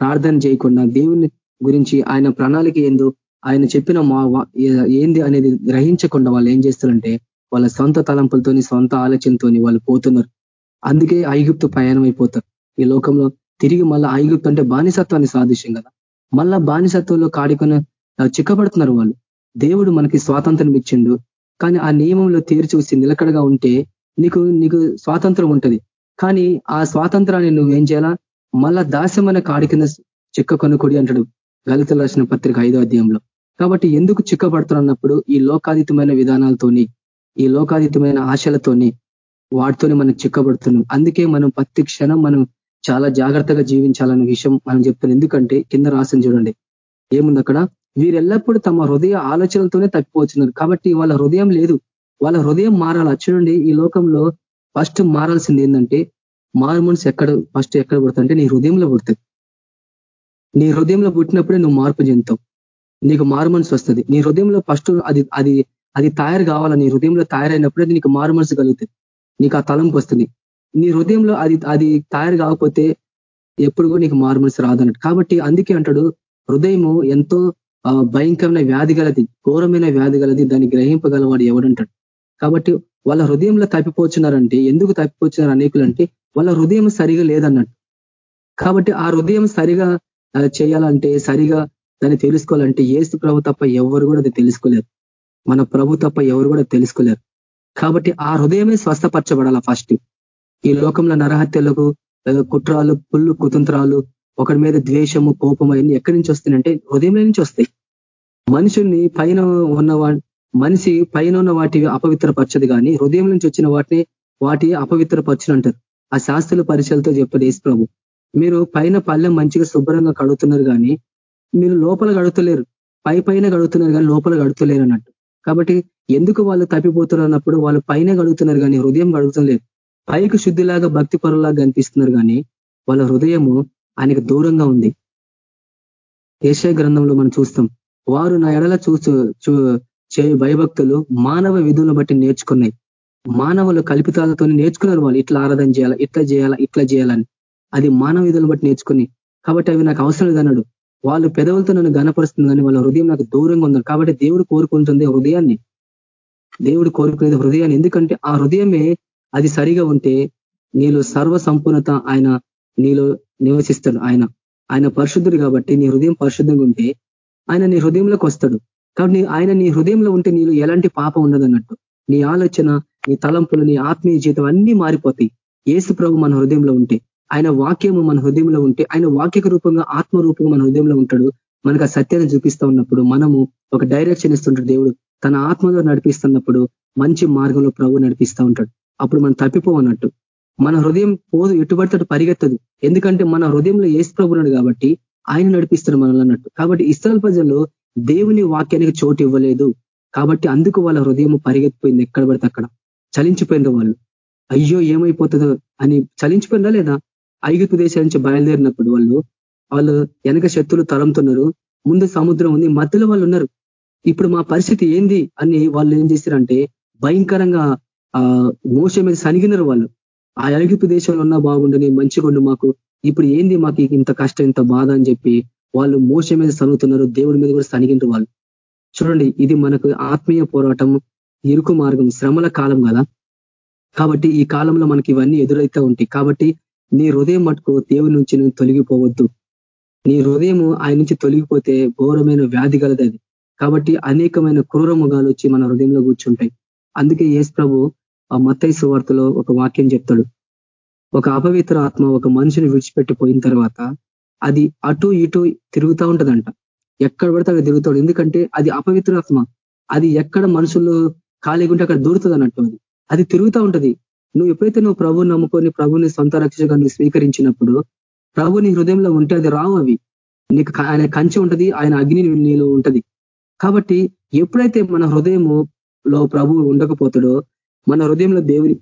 ప్రార్థన చేయకుండా దేవుని గురించి ఆయన ప్రణాళిక ఏందో ఆయన చెప్పిన మా ఏంది అనేది గ్రహించకుండా వాళ్ళు ఏం చేస్తారంటే వాళ్ళ సొంత తలంపులతోని సొంత ఆలోచనతోని వాళ్ళు పోతున్నారు. అందుకే ఐగుప్తు ప్రయాణం అయిపోతారు ఈ లోకంలో తిరిగి మళ్ళీ ఐగుప్తు అంటే బానిసత్వాన్ని సాదృశ్యం కదా. మళ్ళా బానిసత్వంలో కాడుకొని చిక్కబడుతున్నారు వాళ్ళు. దేవుడు మనకి స్వాతంత్రం ఇచ్చిండు. కానీ ఆ నియమంలో తీరు చూసి నిలకడగా ఉంటే నీకు నీకు స్వాతంత్రం ఉంటుంది. కానీ ఆ స్వాతంత్రాన్ని నువ్వేం చేయాలా? మళ్ళా అనే కాడి కింద చిక్క కొనుకొడి అంటాడు. లలిత రాసిన పత్రిక ఐదో అధ్యాయంలో. కాబట్టి ఎందుకు చిక్కబడుతున్నప్పుడు ఈ లోకాతీతమైన విధానాలతోని ఈ లోకాతీతమైన ఆశలతోని వాటితోనే మనం చిక్కబడుతున్నాం. అందుకే మనం ప్రతి క్షణం మనం చాలా జాగ్రత్తగా జీవించాలనే విషయం మనం చెప్తున్నాం. ఎందుకంటే కింద రాసిన చూడండి. ఏముంది అక్కడ? వీరెల్లప్పుడూ తమ హృదయ ఆలోచనలతోనే తప్పిపోతున్నారు. కాబట్టి వాళ్ళ హృదయం లేదు. వాళ్ళ హృదయం మారాలి? చూడండి ఈ లోకంలో ఫస్ట్ మారాల్సింది ఏంటంటే మారు మనసు ఎక్కడ ఫస్ట్ ఎక్కడ పుడుతుంటే నీ హృదయంలో పుడుతుంది. నీ హృదయంలో పుట్టినప్పుడే నువ్వు మార్పు చెందుతావు. నీకు మారు మనసు వస్తుంది. నీ హృదయంలో ఫస్ట్ అది అది అది తయారు కావాలా? నీ హృదయంలో తయారైనప్పుడే నీకు మారు మనసు కలుగుతుంది. నీకు ఆ తలంపు వస్తుంది. నీ హృదయంలో అది అది తయారు కాకపోతే ఎప్పుడు కూడా నీకు మారు మనసు రాదన్నట్టు. కాబట్టి అందుకే అంటాడు హృదయము ఎంతో భయంకరమైన వ్యాధి గలది ఘోరమైన వ్యాధి గలది దాన్ని గ్రహింపగలవాడు ఎవడంటాడు. కాబట్టి వాళ్ళ హృదయంలో తప్పిపోచున్నారంటే ఎందుకు తప్పిపోతున్నారు అనేకులు అంటే వాళ్ళ హృదయం సరిగా లేదన్నట్టు. కాబట్టి ఆ హృదయం సరిగా చేయాలంటే సరిగా దాన్ని తెలుసుకోవాలంటే ఏసు ప్రభు తప్ప ఎవరు కూడా అది తెలుసుకోలేరు. మన ప్రభు తప్ప ఎవరు కూడా తెలుసుకోలేరు. కాబట్టి ఆ హృదయమే స్వస్థపరచబడాల ఫస్ట్. ఈ లోకంలో నరహత్యలకు కుట్రాలు పుల్లు కుతంత్రాలు ఒకటి మీద ద్వేషము కోపం అవన్నీ ఎక్కడి నుంచి వస్తున్నాయంటే హృదయంలో నుంచి వస్తాయి. మనుషుల్ని పైన ఉన్న మనిషి పైన ఉన్న వాటి అపవిత్రపరచదు కానీ హృదయం నుంచి వచ్చిన వాటిని వాటి అపవిత్రపరచునంటారు. ఆ శాస్త్రుల పరిచయలతో చెప్పాడు యేసు ప్రభు. మీరు పైన పళ్ళెం మంచిగా శుభ్రంగా కడుగుతున్నారు కానీ మీరు లోపల కడుగుతలేరు. పై పైన కడుగుతున్నారు కానీ లోపల కడుగుతలేరు అన్నట్టు. కాబట్టి ఎందుకు వాళ్ళు తప్పిపోతున్నారు అన్నప్పుడు వాళ్ళు పైన కడుగుతున్నారు కానీ హృదయం గడుగుతలేరు పైకి శుద్ధిలాగా భక్తి పరులాగా కనిపిస్తున్నారు కానీ వాళ్ళ హృదయము ఆయనకు దూరంగా ఉంది. ఏషియా గ్రంథంలో మనం చూస్తాం. వారు నా ఎడల చూస్తూ భయభక్తులు మానవ విధులను బట్టి నేర్చుకున్నాయి. మానవులు కల్పితాలతో నేర్చుకున్నారు వాళ్ళు. ఇట్లా ఆరాధన చేయాలా ఇట్లా చేయాలా ఇట్లా చేయాలని. అది మానవ విధులను బట్టి నేర్చుకుని. కాబట్టి అవి నాకు అవసరం లేదన్నాడు. వాళ్ళు పెదవులతో నన్ను గనపరుస్తుంది కానీ వాళ్ళ హృదయం నాకు దూరంగా ఉంది కాబట్టి దేవుడు కోరుకుంటుంది హృదయాన్ని. దేవుడు కోరుకునేది హృదయాన్ని. ఎందుకంటే ఆ హృదయమే అది సరిగా ఉంటే నీలో సర్వ సంపూర్ణత ఆయన నీలో నివసిస్తాడు. ఆయన ఆయన పరిశుద్ధుడు కాబట్టి నీ హృదయం పరిశుద్ధంగా ఉంటే ఆయన నీ హృదయంలోకి వస్తాడు. కాబట్టి ఆయన నీ హృదయంలో ఉంటే నీలో ఎలాంటి పాపం ఉండదన్నట్టు. నీ ఆలోచన నీ తలంపులు నీ ఆత్మీయ జీవితం అన్ని మారిపోతాయి. ఏసు ప్రభు మన హృదయంలో ఉంటే ఆయన వాక్యము మన హృదయంలో ఉంటే ఆయన వాక్యక రూపంగా ఆత్మరూపంగా మన హృదయంలో ఉంటాడు. మనకు ఆ సత్యాన్ని చూపిస్తూ ఉన్నప్పుడు మనము ఒక డైరెక్షన్ ఇస్తుంటాడు దేవుడు. తన ఆత్మలో నడిపిస్తున్నప్పుడు మంచి మార్గంలో ప్రభు నడిపిస్తూ ఉంటాడు. అప్పుడు మనం తప్పిపోవన్నట్టు మన హృదయం పోదు ఎటుబడితే పరిగెత్తదు. ఎందుకంటే మన హృదయంలో ఏసు ప్రభున్నాడు కాబట్టి ఆయన నడిపిస్తాడు మనల్ని అన్నట్టు. కాబట్టి ఇస్రాయల్ ప్రజల్లో దేవుని వాక్యానికి చోటు ఇవ్వలేదు. కాబట్టి అందుకు వాళ్ళ హృదయం పరిగెత్తిపోయింది. ఎక్కడ పడితే అక్కడ. చలించిపోయింది వాళ్ళు. అయ్యో ఏమైపోతుందో అని చలించిపోయిందా లేదా? ఐగుప్తు దేశాల నుంచి బయలుదేరినప్పుడు వాళ్ళు వాళ్ళు వెనక శక్తులు తరంతున్నారు ముందు సముద్రం ఉంది మధ్యలో వాళ్ళు ఉన్నారు. ఇప్పుడు మా పరిస్థితి ఏంది అని వాళ్ళు ఏం చేశారంటే భయంకరంగా ఆ మోస మీద సనిగినారు వాళ్ళు. ఆ ఐగుప్తు దేశంలో ఉన్నా బాగుండని మంచిగుండు మాకు. ఇప్పుడు ఏంది మాకు ఇంత కష్టం ఇంత బాధ అని చెప్పి వాళ్ళు మోస మీద సనుగుతున్నారు దేవుడి మీద కూడా సనిగింటారు వాళ్ళు. చూడండి ఇది మనకు ఆత్మీయ పోరాటం ఇరుకు మార్గం శ్రమల కాలం కదా? కాబట్టి ఈ కాలంలో మనకి ఇవన్నీ ఎదురైతే ఉంటాయి. కాబట్టి నీ హృదయం మటుకు దేవుడి నుంచి నువ్వు తొలగిపోవద్దు. నీ హృదయము ఆయన నుంచి తొలగిపోతే ఘోరమైన వ్యాధి కలది అది కాబట్టి అనేకమైన క్రూర ముఖాలు వచ్చి మన హృదయంలో కూర్చుంటాయి. అందుకే యేసు ప్రభు ఆ మత్తైసు వార్తలో ఒక వాక్యం చెప్తాడు. ఒక అపవిత్ర ఆత్మ ఒక మనిషిని విడిచిపెట్టి పోయిన తర్వాత అది అటు ఇటు తిరుగుతూ ఉంటదంట. ఎక్కడ పడితే అక్కడ తిరుగుతాడు. ఎందుకంటే అది అపవిత్ర ఆత్మ అది ఎక్కడ మనుషులు ఖాళీగా ఉంటే అక్కడ దూరుతుంది అన్నట్టు అది. అది తిరుగుతూ ఉంటది. నువ్వు ఎప్పుడైతే నువ్వు ప్రభుని నమ్ముకొని ప్రభుని సొంత రక్షగా నువ్వు స్వీకరించినప్పుడు ప్రభు నీ హృదయంలో ఉంటే అది రావు అవి. నీకు ఆయన కంచి ఉంటది ఆయన అగ్ని నీలో ఉంటది. కాబట్టి ఎప్పుడైతే మన హృదయములో ప్రభు ఉండకపోతాడో మన హృదయంలో దేవుని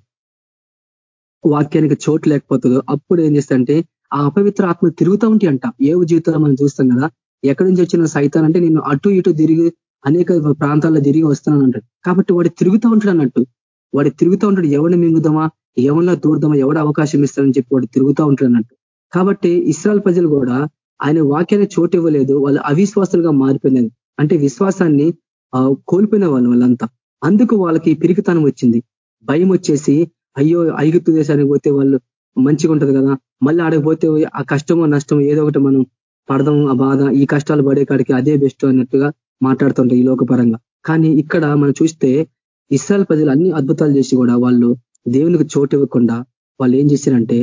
వాక్యానికి చోటు లేకపోతుందో అప్పుడు ఏం చేస్తంటే ఆ అపవిత్ర ఆత్మ తిరుగుతూ ఉంటే అంట. ఏ జీవితంలో మనం చూస్తాం కదా ఎక్కడి నుంచి వచ్చిన సైతాన్ అంటే నేను అటు ఇటు తిరిగి అనేక ప్రాంతాల్లో తిరిగి వస్తున్నాను అంటాడు. కాబట్టి వాడు తిరుగుతూ ఉంటాడు అన్నట్టు. వాడు తిరుగుతూ ఉంటాడు ఎవరిని మింగుదామా ఎవరిలో దూరదామా ఎవడ అవకాశం ఇస్తారని చెప్పి వాడు తిరుగుతూ ఉంటాడు అన్నట్టు. కాబట్టి ఇస్రాయల్ ప్రజలు కూడా ఆయన వాక్యాన్ని చోటు ఇవ్వలేదు వాళ్ళు అవిశ్వాసులుగా మారిపోయినది అంటే విశ్వాసాన్ని కోల్పోయిన వాళ్ళు వాళ్ళంతా. అందుకు వాళ్ళకి పిరికితనం వచ్చింది. భయం వచ్చేసి అయ్యో ఐగుప్తు దేశానికి పోతే వాళ్ళు మంచిగా ఉంటది కదా మళ్ళీ ఆడకపోతే ఆ కష్టమో నష్టమో ఏదో ఒకటి మనం పడదాం ఆ బాధ ఈ కష్టాలు పడే కాడికి అదే బెస్ట్ అన్నట్టుగా మాట్లాడుతుంటారు ఈ లోకపరంగా. కానీ ఇక్కడ మనం చూస్తే ఇస్రాయల్ ప్రజలు అన్ని అద్భుతాలు చేసి కూడా వాళ్ళు దేవునికి చోటు ఇవ్వకుండా వాళ్ళు ఏం చేశారంటే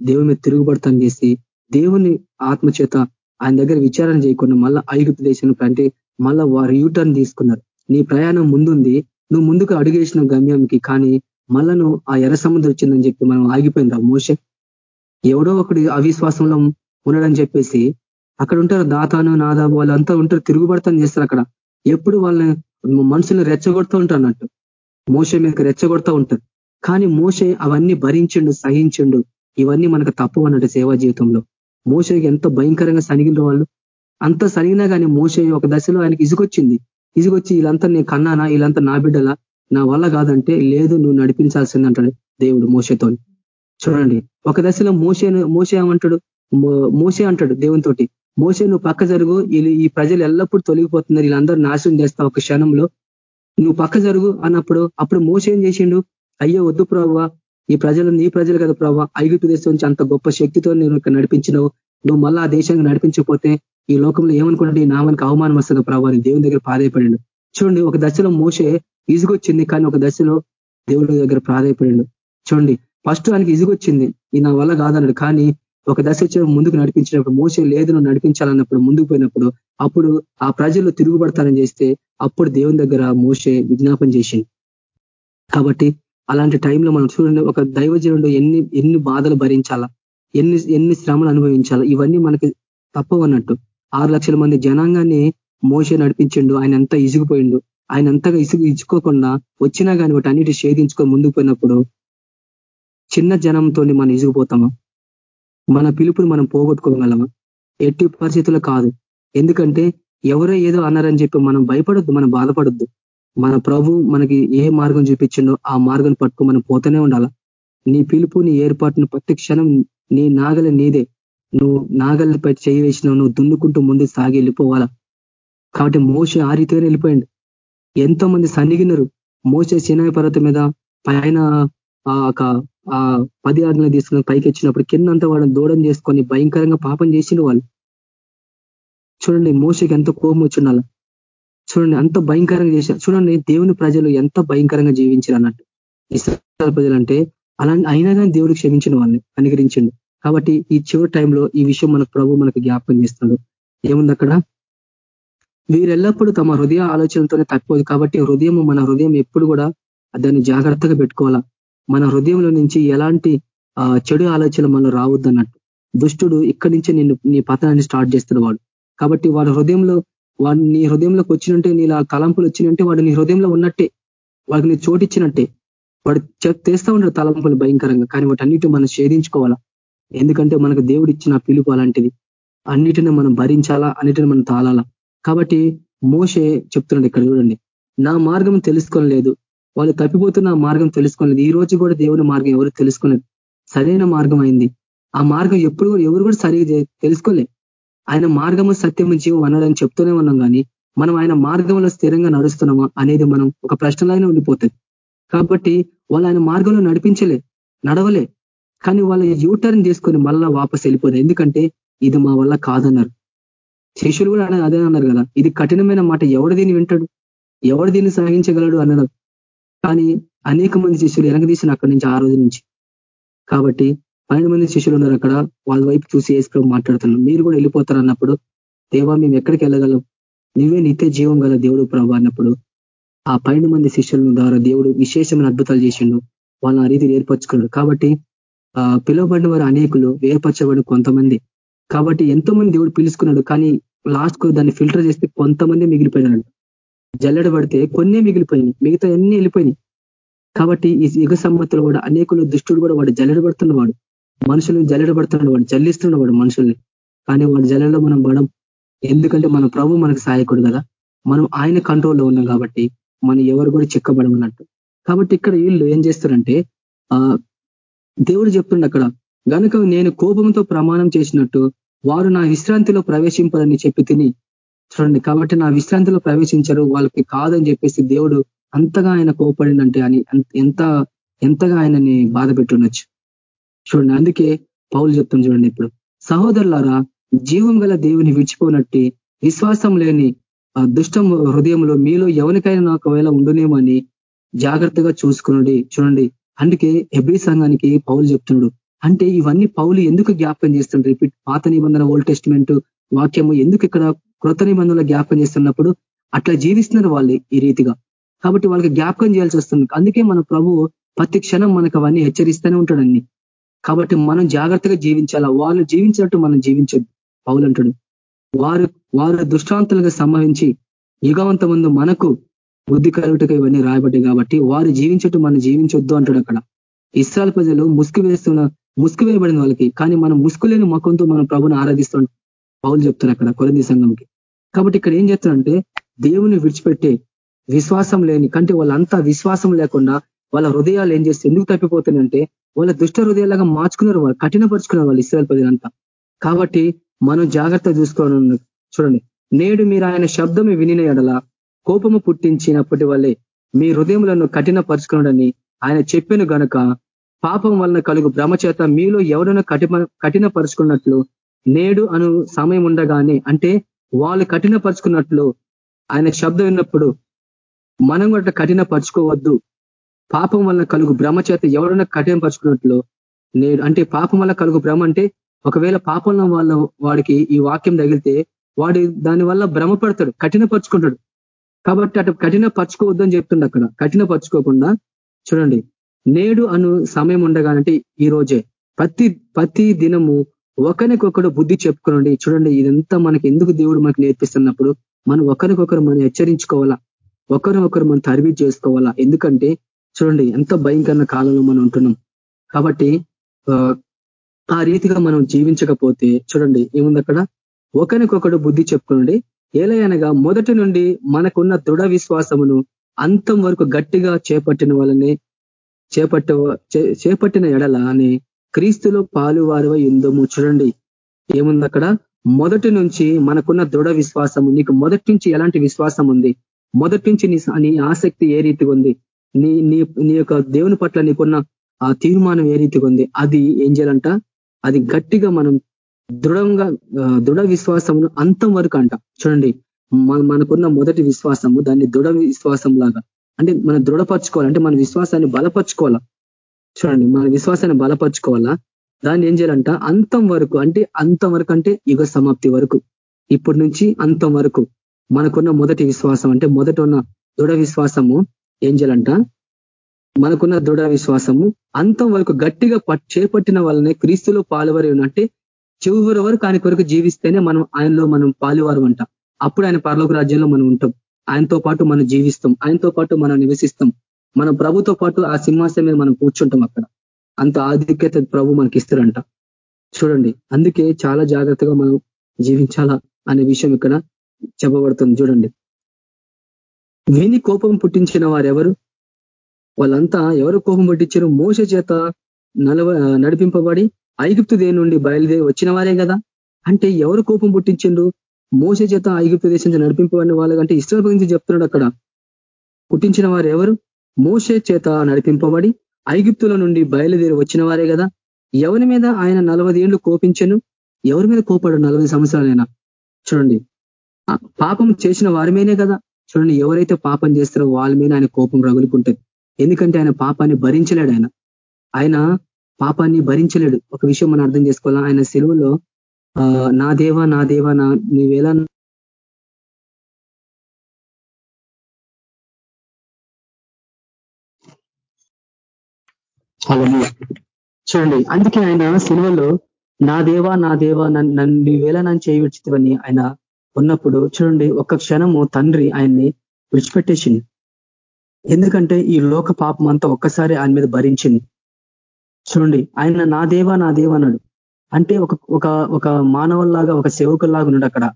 దేవుని మీద తిరుగుబడతాను చేసి దేవుని ఆత్మచేత ఆయన దగ్గర విచారణ చేయకుండా మళ్ళా ఐగుప్తు దేశం అంటే మళ్ళా వారు యూటర్న్ తీసుకున్నారు. నీ ప్రయాణం ముందుంది నువ్వు ముందుకు అడుగేసిన గమ్యంకి కానీ మళ్ళా నువ్వు ఆ ఎర్ర సముద్రం వచ్చిందని చెప్పి మనం ఆగిపోయినరా? మోసే ఎవడో ఒకటి అవిశ్వాసంలో ఉన్నాడని చెప్పేసి అక్కడ ఉంటారు దాతాను నాదాబు వాళ్ళంతా ఉంటారు తిరుగుబడతాను చేస్తారు అక్కడ. ఎప్పుడు వాళ్ళని మనుషులు రెచ్చగొడుతూ ఉంటారు అన్నట్టు. మోస మీదకి రెచ్చగొడతా ఉంటారు. కానీ మోసే అవన్నీ భరించిండు సహించిండు. ఇవన్నీ మనకు తప్పు అన్నట్టు సేవా జీవితంలో. మోసకి ఎంత భయంకరంగా సనిగిన వాళ్ళు. అంత సరిగినా కానీ మోసే ఒక దశలో ఆయనకి ఇసుకొచ్చింది ఇసుకొచ్చి వీళ్ళంతా నేను కన్నానా? వీళ్ళంతా నా బిడ్డలా? నా వల్ల కాదంటే లేదు నువ్వు నడిపించాల్సింది అంటాడు దేవుడు మోసతో చూడండి. ఒక దశలో మోసే మోసే ఏమంటాడు? మోసే అంటాడు దేవునితోటి. మోసే నువ్వు పక్క జరుగు. ఈ ప్రజలు ఎల్లప్పుడూ తొలగిపోతున్నారు. వీళ్ళందరూ నాశనం చేస్తావు ఒక క్షణంలో. నువ్వు పక్క జరుగు అన్నప్పుడు అప్పుడు మోస ఏం చేసిండు? అయ్యో వద్దు ప్రభావ ఈ ప్రజలు నీ ప్రజలు కదా ప్రభావ ఐగుప్తు దేశం నుంచి అంత గొప్ప శక్తితో నేను నడిపించినావు. నువ్వు మళ్ళీ ఆ దేశానికి నడిపించకపోతే ఈ లోకంలో ఏమనుకుంటే ఈ నామానికి అవమానం వస్తుంది ప్రభావ దేవుని దగ్గర ప్రాధాయపడిండు చూడండి ఒక దశలో మోసే ఇసుగొచ్చింది కానీ ఒక దశలో దేవుడి దగ్గర ప్రాధాయపడిండు చూడండి ఫస్ట్ ఆయనకి ఇసుగొచ్చింది ఈ నా వల్ల కాదన్నాడు. కానీ ఒక దశ వచ్చి ముందుకు నడిపించినప్పుడు మోసే లేదు నువ్వు నడిపించాలన్నప్పుడు ముందుకు పోయినప్పుడు అప్పుడు ఆ ప్రజలు తిరుగుబడతానని చేస్తే అప్పుడు దేవుని దగ్గర మోసే విజ్ఞాపం చేసింది కాబట్టి అలాంటి టైంలో మనం చూడండి ఒక దైవజనుడు ఎన్ని ఎన్ని బాధలు భరించాలా? ఎన్ని ఎన్ని శ్రమలు అనుభవించాలా? ఇవన్నీ మనకి తప్పవన్నట్టు ఆరు లక్షల మంది జనాంగాన్ని మోసే నడిపించిండు. ఆయన ఎంత ఇసుగుపోయిండు. ఆయన అంతగా ఇసుగు ఇచ్చుకోకుండా వచ్చినా కానీ వాటి అన్నిటి షేధించుకొని ముందుకు పోయినప్పుడు చిన్న జనంతో మనం ఇసుగుపోతామా మన పిలుపుని మనం పోగొట్టుకోగలమా? ఎట్టి పరిస్థితుల్లో కాదు. ఎందుకంటే ఎవరో ఏదో అన్నారని చెప్పి మనం భయపడొద్దు మనం బాధపడొద్దు. మన ప్రభు మనకి ఏ మార్గం చూపించిండో ఆ మార్గం పట్టుకు మనం పోతూనే ఉండాలా? నీ పిలుపు నీ ఏర్పాటును ప్రతి క్షణం నీ నాగలి నీదే. నువ్వు నాగలిపై చేయి వేసినావు నువ్వు దున్నుకుంటూ ముందు సాగి వెళ్ళిపోవాలా? కాబట్టి మోస ఆ రీతిగా వెళ్ళిపోయింది ఎంతో మంది సన్నిగినరు మోస సినాయి పర్వతం మీద పైన ఆ ఆ పది ఆజ్ఞలు తీసుకుని పైకి వచ్చినప్పుడు కిందంతా వాళ్ళని దూడం చేసుకొని భయంకరంగా పాపం చేసిండు వాళ్ళు. చూడండి మోసకి ఎంత కోపం వచ్చిండాల చూడండి అంత భయంకరంగా చేశారు చూడండి దేవుని ప్రజలు ఎంత భయంకరంగా జీవించారు అన్నట్టు. ఇస్రాయల్ ప్రజలు అంటే అలా అయినా కానీ దేవుడు క్షమించిన వాళ్ళని అనుగరించిండు కాబట్టి ఈ చివరి టైంలో ఈ విషయం మన ప్రభు మనకు జ్ఞాపకం చేస్తున్నాడు ఏముంది అక్కడ? వీరెల్లప్పుడూ తమ హృదయ ఆలోచనలతోనే తప్పిపోదు. కాబట్టి హృదయం మన హృదయం ఎప్పుడు కూడా దాన్ని జాగ్రత్తగా పెట్టుకోవాలా? మన హృదయంలో నుంచి ఎలాంటి చెడు ఆలోచనలు మనం రావద్దన్నట్టు. దుష్టుడు ఇక్కడి నుంచే నిన్ను నీ పతనాన్ని స్టార్ట్ చేస్తాడు వాడు. కాబట్టి వాడు హృదయంలో వాడు నీ హృదయంలోకి వచ్చినంటే నీ తలంపులు వచ్చినంటే వాడు నీ హృదయంలో ఉన్నట్టే. వాడికి నీ చోటిచ్చినట్టే వాడు తెస్తా ఉంటాడు తలంపులు భయంకరంగా కానీ వాటన్నిటి మనం ఛేదించుకోవాలా? ఎందుకంటే మనకు దేవుడు ఇచ్చిన పిలుపు అలాంటిది. అన్నిటిని మనం భరించాలా? అన్నిటిని మనం తాళాలా? కాబట్టి మోసే చెప్తున్నాడు ఇక్కడ చూడండి. నా మార్గం తెలుసుకోలేదు. వాళ్ళు తప్పిపోతున్న మార్గం తెలుసుకోలేదు ఈ రోజు కూడా దేవుని మార్గం ఎవరు తెలుసుకోలేదు సరైన మార్గం అయింది. ఆ మార్గం ఎప్పుడు ఎవరు కూడా సరిగా తెలుసుకోలే. ఆయన మార్గము సత్యము జీవం అన్నాడని చెప్తూనే ఉన్నాం కానీ మనం ఆయన మార్గంలో స్థిరంగా నడుస్తున్నామా అనేది మనం ఒక ప్రశ్నలైనా ఉండిపోతుంది కాబట్టి వాళ్ళు ఆయన మార్గంలో నడిపించలే నడవలే. కానీ వాళ్ళ యూటర్న్ తీసుకొని మళ్ళా వాపస్ వెళ్ళిపోదు ఎందుకంటే ఇది మా వల్ల కాదన్నారు. శిష్యులు కూడా అదే అన్నారు కదా ఇది కఠినమైన మాట. ఎవడు దీన్ని వింటాడు? ఎవడు దీన్ని సహించగలడు అన్నారు. కానీ అనేక మంది శిష్యులు వెనకదీసిన అక్కడి నుంచి ఆ రోజు నుంచి. కాబట్టి పన్నెండు మంది శిష్యులు ఉన్నారు అక్కడ. వాళ్ళ వైపు చూసి వేసుకొని మాట్లాడుతున్నాం మీరు కూడా వెళ్ళిపోతారు అన్నప్పుడు దేవా మేము ఎక్కడికి వెళ్ళగలం? నువ్వే నిత్య జీవం గల దేవుడు ప్రభు అన్నప్పుడు ఆ పన్నెండు మంది శిష్యుల ద్వారా దేవుడు విశేషమైన అద్భుతాలు చేసిండు. వాళ్ళని ఆ రీతి ఏర్పరచుకున్నాడు. కాబట్టి ఆ పిలువబడిన వారు అనేకులు వేర్పరచబడి కొంతమంది. కాబట్టి ఎంతో మంది దేవుడు పిలుచుకున్నాడు కానీ లాస్ట్కు దాన్ని ఫిల్టర్ చేస్తే కొంతమంది మిగిలిపోయినాడు జల్లెడ పడితే కొన్నే మిగిలిపోయినాయి. మిగతా అన్ని వెళ్ళిపోయినాయి. కాబట్టి ఈ యుగ సమ్మతులు కూడా అనేకులు దుష్టుడు కూడా వాడు జల్లెడ పడుతున్నవాడు. మనుషులను జల్లెడ పడుతున్నాడు వాడు జల్లిస్తున్నాడు మనుషుల్ని. కానీ వాడు జల్లెడలో మనం పడం ఎందుకంటే మన ప్రభు మనకు సహాయకుడు కదా. మనం ఆయన కంట్రోల్లో ఉన్నాం కాబట్టి మనం ఎవరు కూడా చిక్కబడమన్నట్టు. కాబట్టి ఇక్కడ వీళ్ళు ఏం చేస్తారంటే ఆ దేవుడు చెప్తుండ అక్కడ గనుక నేను కోపంతో ప్రమాణం చేసినట్టు వారు నా విశ్రాంతిలో ప్రవేశింపాలని చెప్పి తిని చూడండి కాబట్టి నా విశ్రాంతిలో ప్రవేశించరు వాళ్ళకి కాదని చెప్పేసి దేవుడు అంతగా ఆయన కోపడిందంటే అని ఎంత ఎంతగా ఆయనని బాధ పెట్టుండొచ్చు. చూడండి అందుకే పౌలు చెప్తాం చూడండి ఇప్పుడు. సహోదరులారా జీవం గల దేవుని విడిచిపోనట్టి విశ్వాసం లేని దుష్టం హృదయంలో మీలో ఎవరికైనా ఒకవేళ ఉండునేమని జాగ్రత్తగా చూసుకునండి చూడండి. అందుకే ఎబ్రి సంఘానికి పౌలు చెప్తున్నాడు. అంటే ఇవన్నీ పౌలు ఎందుకు జ్ఞాపకం చేస్తుండ్రు? రిపీట్ పాత నిబంధన ఓల్డ్ టెస్ట్మెంట్ వాక్యము ఎందుకు ఇక్కడ కృత నిబంధనలు జ్ఞాపకం చేస్తున్నప్పుడు అట్లా జీవిస్తున్నారు వాళ్ళు ఈ రీతిగా. కాబట్టి వాళ్ళకి జ్ఞాపకం చేయాల్సి వస్తుంది. అందుకే మన ప్రభు ప్రతి క్షణం మనకు అవన్నీ హెచ్చరిస్తూనే ఉంటాడన్ని కాబట్టి మనం జాగ్రత్తగా జీవించాలా? వాళ్ళు జీవించినట్టు మనం జీవించద్దు. పౌలు వారు వారు దృష్టాంతులుగా సంభవించి యుగవంత ముందు మనకు బుద్ధి కలుగుటకు ఇవన్నీ రాయబడ్డాయి కాబట్టి వారు జీవించట్టు మనం జీవించొద్దు అంటాడు అక్కడ. ఇస్రాయల్ ప్రజలు ముసుగు వేస్తున్న ముసుగు వేయబడిన వాళ్ళకి కానీ మనం ముసుగు లేని ముఖంతో మనం ప్రభుని ఆరాధిస్తుంటాం. పౌలు చెప్తారు అక్కడ కొరంది సంఘంకి. కాబట్టి ఇక్కడ ఏం చేస్తారంటే దేవుని విడిచిపెట్టే విశ్వాసం లేని కంటే వాళ్ళంతా విశ్వాసం లేకుండా వాళ్ళ హృదయాలు ఏం చేస్తే ఎందుకు తప్పిపోతుందంటే వాళ్ళ దుష్ట హృదయాలుగా మార్చుకున్నారు వాళ్ళు కఠినపరుచుకున్నారు వాళ్ళు ఇస్రాయల్ ప్రజలంతా. కాబట్టి మనం జాగ్రత్త చూసుకోవాలి చూడండి. నేడు మీరు ఆయన శబ్దము వినిన ఎడల కోపము పుట్టించినప్పటి వల్లే మీ హృదయములను కఠినపరుచుకున్నాడని ఆయన చెప్పాను గనక పాపం వలన కలుగు భ్రమచేత మీలో ఎవడైనా కఠిన కఠినపరుచుకున్నట్లు నేడు అను సమయం ఉండగానే అంటే వాళ్ళు కఠినపరుచుకున్నట్లు ఆయన శబ్దం విన్నప్పుడు మనం కూడా కఠినపరుచుకోవద్దు. పాపం వలన కలుగు భ్రమ చేత ఎవరైనా కఠినపరుచుకున్నట్లు నేడు అంటే పాపం వల్ల కలుగు భ్రమ అంటే ఒకవేళ పాపం వాళ్ళ వాడికి ఈ వాక్యం తగిలితే వాడు దాని వల్ల భ్రమపడతాడు కఠినపరుచుకుంటాడు. కాబట్టి అటు కఠినపరచుకోవద్దు అని చెప్తుండ అక్కడ. కఠినపరచుకోకుండా చూడండి నేడు అను సమయం ఉండగానంటే ఈ రోజే ప్రతి ప్రతి దినము ఒకరికొకరు బుద్ధి చెప్పుకోనండి. చూడండి ఇదంతా మనకి ఎందుకు దేవుడు మనకి నేర్పిస్తున్నప్పుడు మనం ఒకరికొకరు మనం హెచ్చరించుకోవాలా? ఒకరినొకరు మనం తరివి చేసుకోవాలా? ఎందుకంటే చూడండి ఎంత భయంకరమైన కాలంలో మనం ఉంటున్నాం. కాబట్టి ఆ రీతిగా మనం జీవించకపోతే చూడండి ఏముంది అక్కడ? ఒకరికొకడు బుద్ధి చెప్పుకోండి ఏలయనగా మొదటి నుండి మనకున్న దృఢ విశ్వాసమును అంతం వరకు గట్టిగా చేపట్టిన వాళ్ళని చేపట్ట చేపట్టిన ఎడల అని క్రీస్తులో పాలువారివై ఉందము. చూడండి ఏముంది అక్కడ మొదటి నుంచి మనకున్న దృఢ విశ్వాసము నీకు మొదటి నుంచి ఎలాంటి విశ్వాసం ఉంది? మొదటి నుంచి నీ నీ ఆసక్తి ఏ రీతిగా ఉంది? నీ నీ నీ యొక్క దేవుని పట్ల నీకున్న ఆ తీర్మానం ఏ రీతిగా ఉంది? అది ఏం చేయాలంట? అది గట్టిగా మనం దృఢంగా దృఢ విశ్వాసమును అంతం వరకు అంట. చూడండి మనకున్న మొదటి విశ్వాసము దాన్ని దృఢ విశ్వాసం లాగా అంటే మనం దృఢపరచుకోవాలి అంటే మన విశ్వాసాన్ని బలపరచుకోవాలా? చూడండి మన విశ్వాసాన్ని బలపరుచుకోవాలా? దాన్ని ఏం చేయాలంట? అంతం వరకు అంటే అంతం వరకు అంటే యుగ సమాప్తి వరకు. ఇప్పటి నుంచి అంతం వరకు. మనకున్న మొదటి విశ్వాసం అంటే మొదట ఉన్న దృఢ విశ్వాసము ఏం చేయాలంట? మనకున్న దృఢ విశ్వాసము అంతం వరకు గట్టిగా చేపట్టిన వాళ్ళనే క్రీస్తులో పాలువరి ఉన్నట్టే చివరి వరకు ఆయన కొరకు జీవిస్తేనే మనం ఆయనలో మనం పాలువారు అంటాం. అప్పుడు ఆయన పరలోక రాజ్యంలో మనం ఉంటాం. ఆయనతో పాటు మనం జీవిస్తాం. ఆయనతో పాటు మనం నివసిస్తాం. మన ప్రభుతో పాటు ఆ సింహాసనం మీద మనం కూర్చుంటాం అక్కడ. అంత ఆధిక్యత ప్రభు మనకి ఇస్తారంట చూడండి అందుకే చాలా జాగ్రత్తగా మనం జీవించాలా అనే విషయం ఇక్కడ చెప్పబడుతుంది. చూడండి. విని కోపం పుట్టించిన వారెవరు? వాళ్ళంతా ఎవరు కోపం పుట్టించారు? మోస చేత నలవ నడిపింపబడి ఐగుప్తు దేని నుండి బయలుదేరి వచ్చిన వారే కదా? అంటే ఎవరు కోపం పుట్టించిండ్రు? మోస చేత ఐగుప్తు దేశం నడిపింపబడిన వాళ్ళకంటే ఇష్టం గురించి చెప్తున్నాడు అక్కడ. పుట్టించిన వారు ఎవరు మోసే చేత నడిపింపబడి ఐగుప్తుల నుండి బయలుదేరి వచ్చిన వారే కదా. ఎవరి మీద ఆయన నలభై ఏళ్ళు కోపించను? ఎవరి మీద కోపాడు నలభై సంవత్సరాలైనా? చూడండి. పాపం చేసిన వారి మీదే కదా. చూడండి ఎవరైతే పాపం చేస్తారో వాళ్ళ మీద ఆయన కోపం రగులుకుంటుంది. ఎందుకంటే ఆయన పాపాన్ని భరించలేడు ఆయన. ఆయన పాపాన్ని భరించలేడు. ఒక విషయం మనం అర్థం చేసుకోవాలా? ఆయన సెలవులో నా దేవా నా దేవా నా నీవేలా చూడండి అందుకే ఆయన సినిమాలో నా దేవా నా దేవా నన్ను నీవేళ నన్ను చేయి ఆయన ఉన్నప్పుడు చూడండి ఒక్క క్షణము తండ్రి ఆయన్ని విడిచిపెట్టేసింది. ఎందుకంటే ఈ లోక పాపం అంతా ఒక్కసారి ఆయన మీద భరించింది. చూడండి ఆయన నా దేవా నా దేవా అన్నాడు. అంటే ఒక ఒక ఒక మానవుల్లాగా ఒక సేవకుల్లాగా ఉన్నాడు అక్కడ.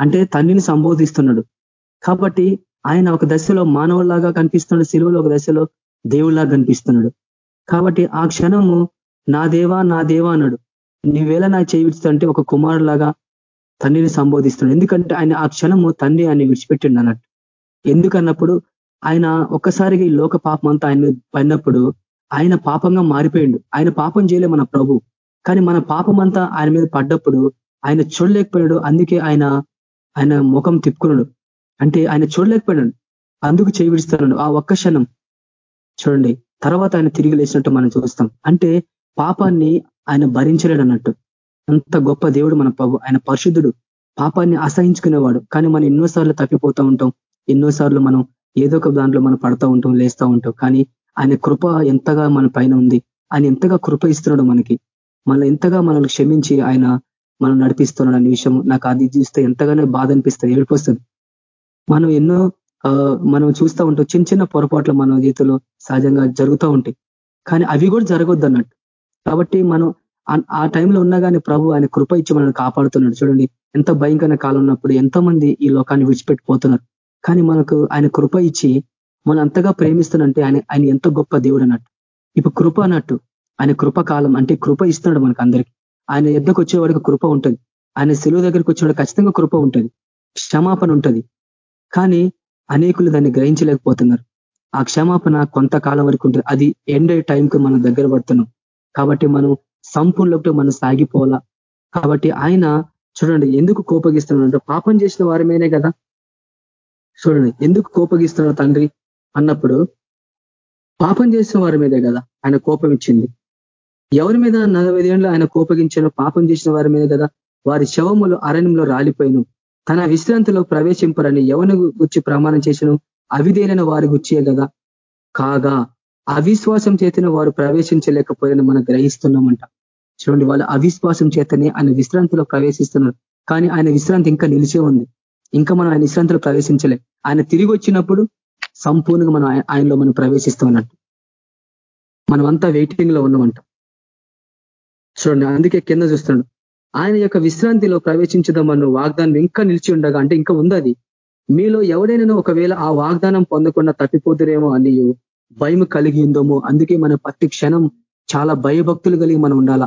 అంటే తండ్రిని సంబోధిస్తున్నాడు. కాబట్టి ఆయన ఒక దశలో మానవుల్లాగా కనిపిస్తున్నాడు సిలువలో ఒక దశలో దేవుళ్ళాగా కనిపిస్తున్నాడు. కాబట్టి ఆ క్షణము నా దేవా నా దేవా అన్నాడు. నీవేళ నా చేయిస్తుంటే ఒక కుమారులాగా తండ్రిని సంబోధిస్తున్నాడు. ఎందుకంటే ఆయన ఆ క్షణము తండ్రి ఆయన విడిచిపెట్టిండు అన్నట్టు. ఎందుకన్నప్పుడు ఆయన ఒక్కసారిగా ఈ లోక పాపం అంతా ఆయన పడినప్పుడు ఆయన పాపంగా మారిపోయిండు. ఆయన పాపం చేయలే మన ప్రభు. కానీ మన పాపం అంతా ఆయన మీద పడ్డప్పుడు ఆయన చూడలేకపోయాడు. అందుకే ఆయన ఆయన ముఖం తిప్పుకున్నాడు. అంటే ఆయన చూడలేకపోయాడు. అందుకు చేయి విడుస్తున్నాడు ఆ ఒక్క క్షణం చూడండి. తర్వాత ఆయన తిరిగి లేచినట్టు మనం చూస్తాం. అంటే పాపాన్ని ఆయన భరించలేడు అన్నట్టు. అంత గొప్ప దేవుడు మన ప్రభు ఆయన పరిశుద్ధుడు. పాపాన్ని అసహించుకునేవాడు. కానీ మనం ఎన్నోసార్లు తప్పిపోతూ ఉంటాం. ఎన్నోసార్లు మనం ఏదో ఒక దాంట్లో మనం పడతా ఉంటాం లేస్తూ ఉంటాం. కానీ ఆయన కృప ఎంతగా మన పైన ఉంది. ఆయన ఎంతగా కృప ఇస్తున్నాడు మనకి. మన ఎంతగా మనల్ని క్షమించి ఆయన మనం నడిపిస్తున్నాడు అనే విషయం నాకు అది చూస్తే ఎంతగానో బాధ అనిపిస్తుంది ఏడిపోస్తుంది మనం ఎన్నో మనం చూస్తూ ఉంటాం. చిన్న చిన్న పొరపాట్లు మన జీవితంలో సహజంగా జరుగుతూ ఉంటాయి. కానీ అవి కూడా జరగొద్దు అన్నట్టు. కాబట్టి మనం ఆ టైంలో ఉన్నా కానీ ప్రభు ఆయన కృప ఇచ్చి మనల్ని కాపాడుతున్నాడు. చూడండి ఎంత భయంకరమైన కాలం ఉన్నప్పుడు ఎంతో మంది ఈ లోకాన్ని విడిచిపెట్టిపోతున్నారు. కానీ మనకు ఆయన కృప ఇచ్చి మనం అంతగా ప్రేమిస్తున్నంటే ఆయన ఆయన ఎంత గొప్ప దేవుడు అన్నట్టు. ఇప్పుడు కృప అన్నట్టు ఆయన కృప కాలం అంటే కృప ఇస్తున్నాడు మనకు అందరికి. ఆయన ఎద్దకు వచ్చేవాడికి కృప ఉంటుంది. ఆయన సెలువు దగ్గరికి వచ్చేవాడు ఖచ్చితంగా కృప ఉంటుంది. క్షమాపణ ఉంటుంది. కానీ అనేకులు దాన్ని గ్రహించలేకపోతున్నారు. ఆ క్షమాపణ కొంతకాలం వరకు ఉంటుంది అది ఎండ్ టైంకి మనం దగ్గర పడుతున్నాం. కాబట్టి మనం సంపూర్ణలోకి మనం సాగిపోవాలా. కాబట్టి ఆయన చూడండి ఎందుకు కోపగిస్తున్నాడు పాపం చేసిన వారమేనే కదా. చూడండి ఎందుకు కోపగిస్తున్నాడు తండ్రి అన్నప్పుడు పాపం చేసిన వారి మీదే కదా ఆయన కోపం ఇచ్చింది. ఎవరి మీద నలభై ఏళ్ళు ఆయన కోపగించాను పాపం చేసిన వారి మీద కదా. వారి శవములు అరణ్యంలో రాలిపోయిను. తన విశ్రాంతిలో ప్రవేశింపరని ఎవరిని గుర్చి ప్రమాణం చేసిను? అవిధేలైన వారి గుచ్చే కదా కాగా అవిశ్వాసం చేతనే వారు ప్రవేశించలేకపోయిన మనం గ్రహిస్తున్నామంట. చూడండి వాళ్ళు అవిశ్వాసం చేతనే ఆయన విశ్రాంతిలో ప్రవేశిస్తున్నారు. కానీ ఆయన విశ్రాంతి ఇంకా నిలిచే ఉంది. ఇంకా మనం ఆయన విశ్రాంతిలో ప్రవేశించలే. ఆయన తిరిగి వచ్చినప్పుడు సంపూర్ణంగా మనం ఆయనలో మనం ప్రవేశిస్తామన్నట్టు. మనమంతా వెయిటింగ్లో ఉన్నామంట. చూడండి అందుకే కింద చూస్తున్నాడు. ఆయన యొక్క విశ్రాంతిలో ప్రవేశించదామన్న వాగ్దానం ఇంకా నిలిచి ఉండగా అంటే ఇంకా ఉంది అది? మీలో ఎవడైనా ఒకవేళ ఆ వాగ్దానం పొందకుండా తప్పిపోతురేమో అని భయం కలిగిందోమో అందుకే మన ప్రతి క్షణం చాలా భయభక్తులు కలిగి మనం ఉండాలా?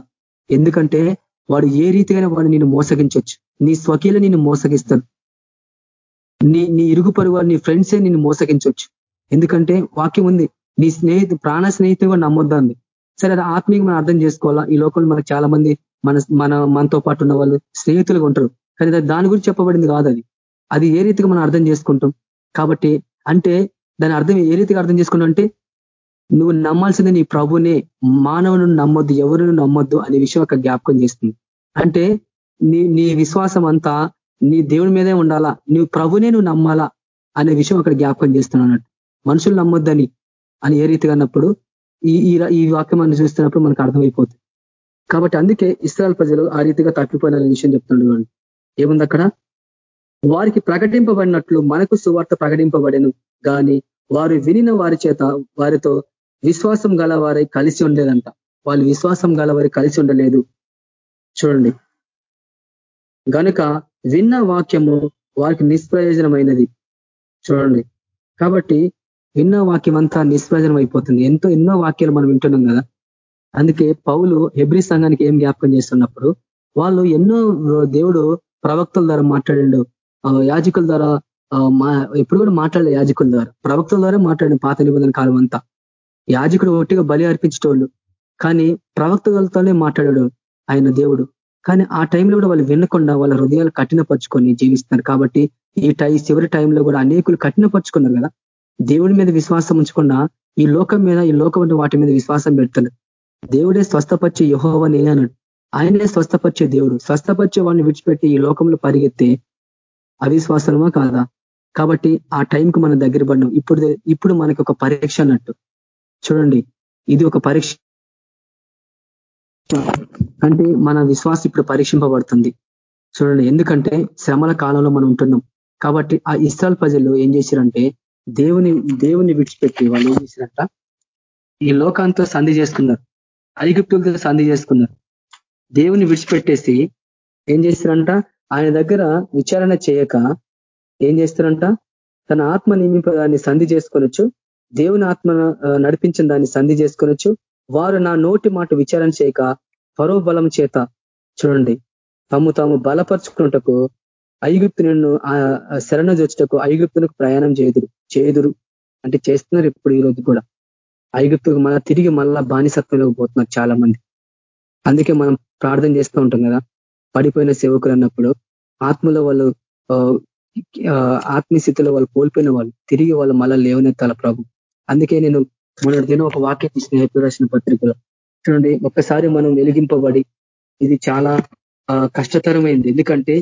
ఎందుకంటే వాడు ఏ రీతిగానే వాడు నేను మోసగించవచ్చు నీ స్వకీలు నిన్ను మోసగిస్తాడు నీ నీ ఇరుగు పరుగు నీ ఫ్రెండ్సే నిన్ను మోసగించవచ్చు ఎందుకంటే వాక్యం ఉంది నీ స్నేహితు ప్రాణ స్నేహితుగా నమ్మొద్దంది. సరే అది ఆత్మీయంగా మనం అర్థం చేసుకోవాలా? ఈ లోకంలో మనకు చాలా మంది మన మన మనతో పాటు ఉన్న వాళ్ళు స్నేహితులుగా ఉంటారు. కానీ దాని గురించి చెప్పబడింది కాదు అది. అది ఏ రీతిగా మనం అర్థం చేసుకుంటాం? కాబట్టి అంటే దాని అర్థం ఏ రీతిగా అర్థం చేసుకుంటాం అంటే నువ్వు నమ్మాల్సింది నీ ప్రభునే మానవుని నమ్మొద్దు ఎవరిని నమ్మొద్దు అనే విషయం ఒక జ్ఞాపకం చేస్తుంది. అంటే నీ నీ విశ్వాసం అంతా నీ దేవుని మీదే ఉండాలా? నువ్వు ప్రభునే నువ్వు నమ్మాలా? అనే విషయం అక్కడ జ్ఞాపకం చేస్తున్నాను మనుషులు నమ్మొద్దని అని ఏ రీతిగా అన్నప్పుడు ఈ ఈ వాక్యం అని చూస్తున్నప్పుడు మనకు అర్థమైపోతుంది. కాబట్టి అందుకే ఇస్రాయల్ ప్రజలు ఆ రీతిగా తప్పిపోయిన విషయం చెప్తున్నాడు ఏముంది అక్కడ? వారికి ప్రకటింపబడినట్లు మనకు సువార్త ప్రకటింపబడను. కానీ వారు వినిన వారి చేత వారితో విశ్వాసం గల వారై కలిసి ఉండలేదంట వాళ్ళు విశ్వాసం గల వారి కలిసి ఉండలేదు. చూడండి. గనుక విన్న వాక్యము వారికి నిష్ప్రయోజనమైనది. చూడండి. కాబట్టి విన్న వాక్యం అంతా నిష్ప్రయోజనం అయిపోతుంది ఎంతో ఎన్నో వాక్యాలు మనం వింటున్నాం కదా. అందుకే పౌలు హెబ్రి సంఘానికి ఏం జ్ఞాపకం చేస్తున్నప్పుడు వాళ్ళు ఎన్నో దేవుడు ప్రవక్తల ద్వారా మాట్లాడిండు. యాజకుల ద్వారా ఎప్పుడు కూడా మాట్లాడలే యాజకుల ద్వారా. ప్రవక్తల ద్వారా మాట్లాడిన పాత నిబంధన కాలం అంతా. యాజకుడు ఒట్టిగా బలి అర్పించేటోళ్ళు. కానీ ప్రవక్తలతోనే మాట్లాడాడు ఆయన దేవుడు. కానీ ఆ టైంలో కూడా వాళ్ళు వినకుండా వాళ్ళ హృదయాలు కఠినపరుచుకొని జీవిస్తున్నారు. కాబట్టి ఈ టై చివరి టైంలో కూడా అనేకులు కఠినపరుచుకున్నారు కదా. దేవుడి మీద విశ్వాసం ఉంచకుండా ఈ లోకం మీద ఈ లోకం వాటి మీద విశ్వాసం పెడుతున్నారు దేవుడే స్వస్థపరిచే యహోవ నేనే అన్నాడు. ఆయనే స్వస్థపరిచే దేవుడు. స్వస్థపరిచే వాడిని విడిచిపెట్టి ఈ లోకంలో పరిగెత్తే అవిశ్వాసమా కాదా? కాబట్టి ఆ టైంకు మనం దగ్గర పడినాం ఇప్పుడు ఇప్పుడు మనకి ఒక పరీక్ష అన్నట్టు. చూడండి ఇది ఒక పరీక్ష. అంటే మన విశ్వాసం ఇప్పుడు పరీక్షింపబడుతుంది. చూడండి ఎందుకంటే శ్రమల కాలంలో మనం ఉంటున్నాం. కాబట్టి ఆ ఇస్రాల్ ప్రజలు ఏం చేశారంటే దేవుని దేవుని విడిచిపెట్టి వాళ్ళు ఏం చేశారంట ఈ లోకాంతో సంధి చేసుకున్నారు ఐగుప్తులతో సంధి చేసుకున్నారు దేవుని విడిచిపెట్టేసి ఏం చేశారంట ఆయన దగ్గర విచారణ చేయక ఏం చేస్తారంట? తన ఆత్మ నియమింప దాన్ని సంధి చేసుకొనొచ్చు దేవుని ఆత్మ నడిపించిన దాన్ని సంధి చేసుకొనొచ్చు వారు నా నోటి మాట విచారణ చేయక పరో బలం చేత చూడండి. తాము తాము బలపరుచుకున్నటకు ఐగుప్తు నిన్ను శరణ జొచ్చుటకు ఐగుప్తులకు ప్రయాణం చేదురు చేదురు అంటే చేస్తున్నారు ఇప్పుడు ఈ రోజు కూడా. ఐగుప్తుకు మళ్ళా తిరిగి మళ్ళా బానిసత్వంలోకి పోతున్నారు చాలా మంది అందుకే మనం ప్రార్థన చేస్తూ ఉంటాం కదా. పడిపోయిన సేవకులు అన్నప్పుడు ఆత్మలో వాళ్ళు ఆత్మీయస్థితిలో వాళ్ళు కోల్పోయిన వాళ్ళు తిరిగి వాళ్ళు మళ్ళా లేవనెత్తాల ప్రభు. అందుకే నేను మన దిన ఒక వాక్యం తీసిన ఎప్పుడు రాసిన పత్రికలో చూడండి ఒక్కసారి మనం వెలిగింపబడి ఇది చాలా కష్టతరమైంది. ఎందుకంటే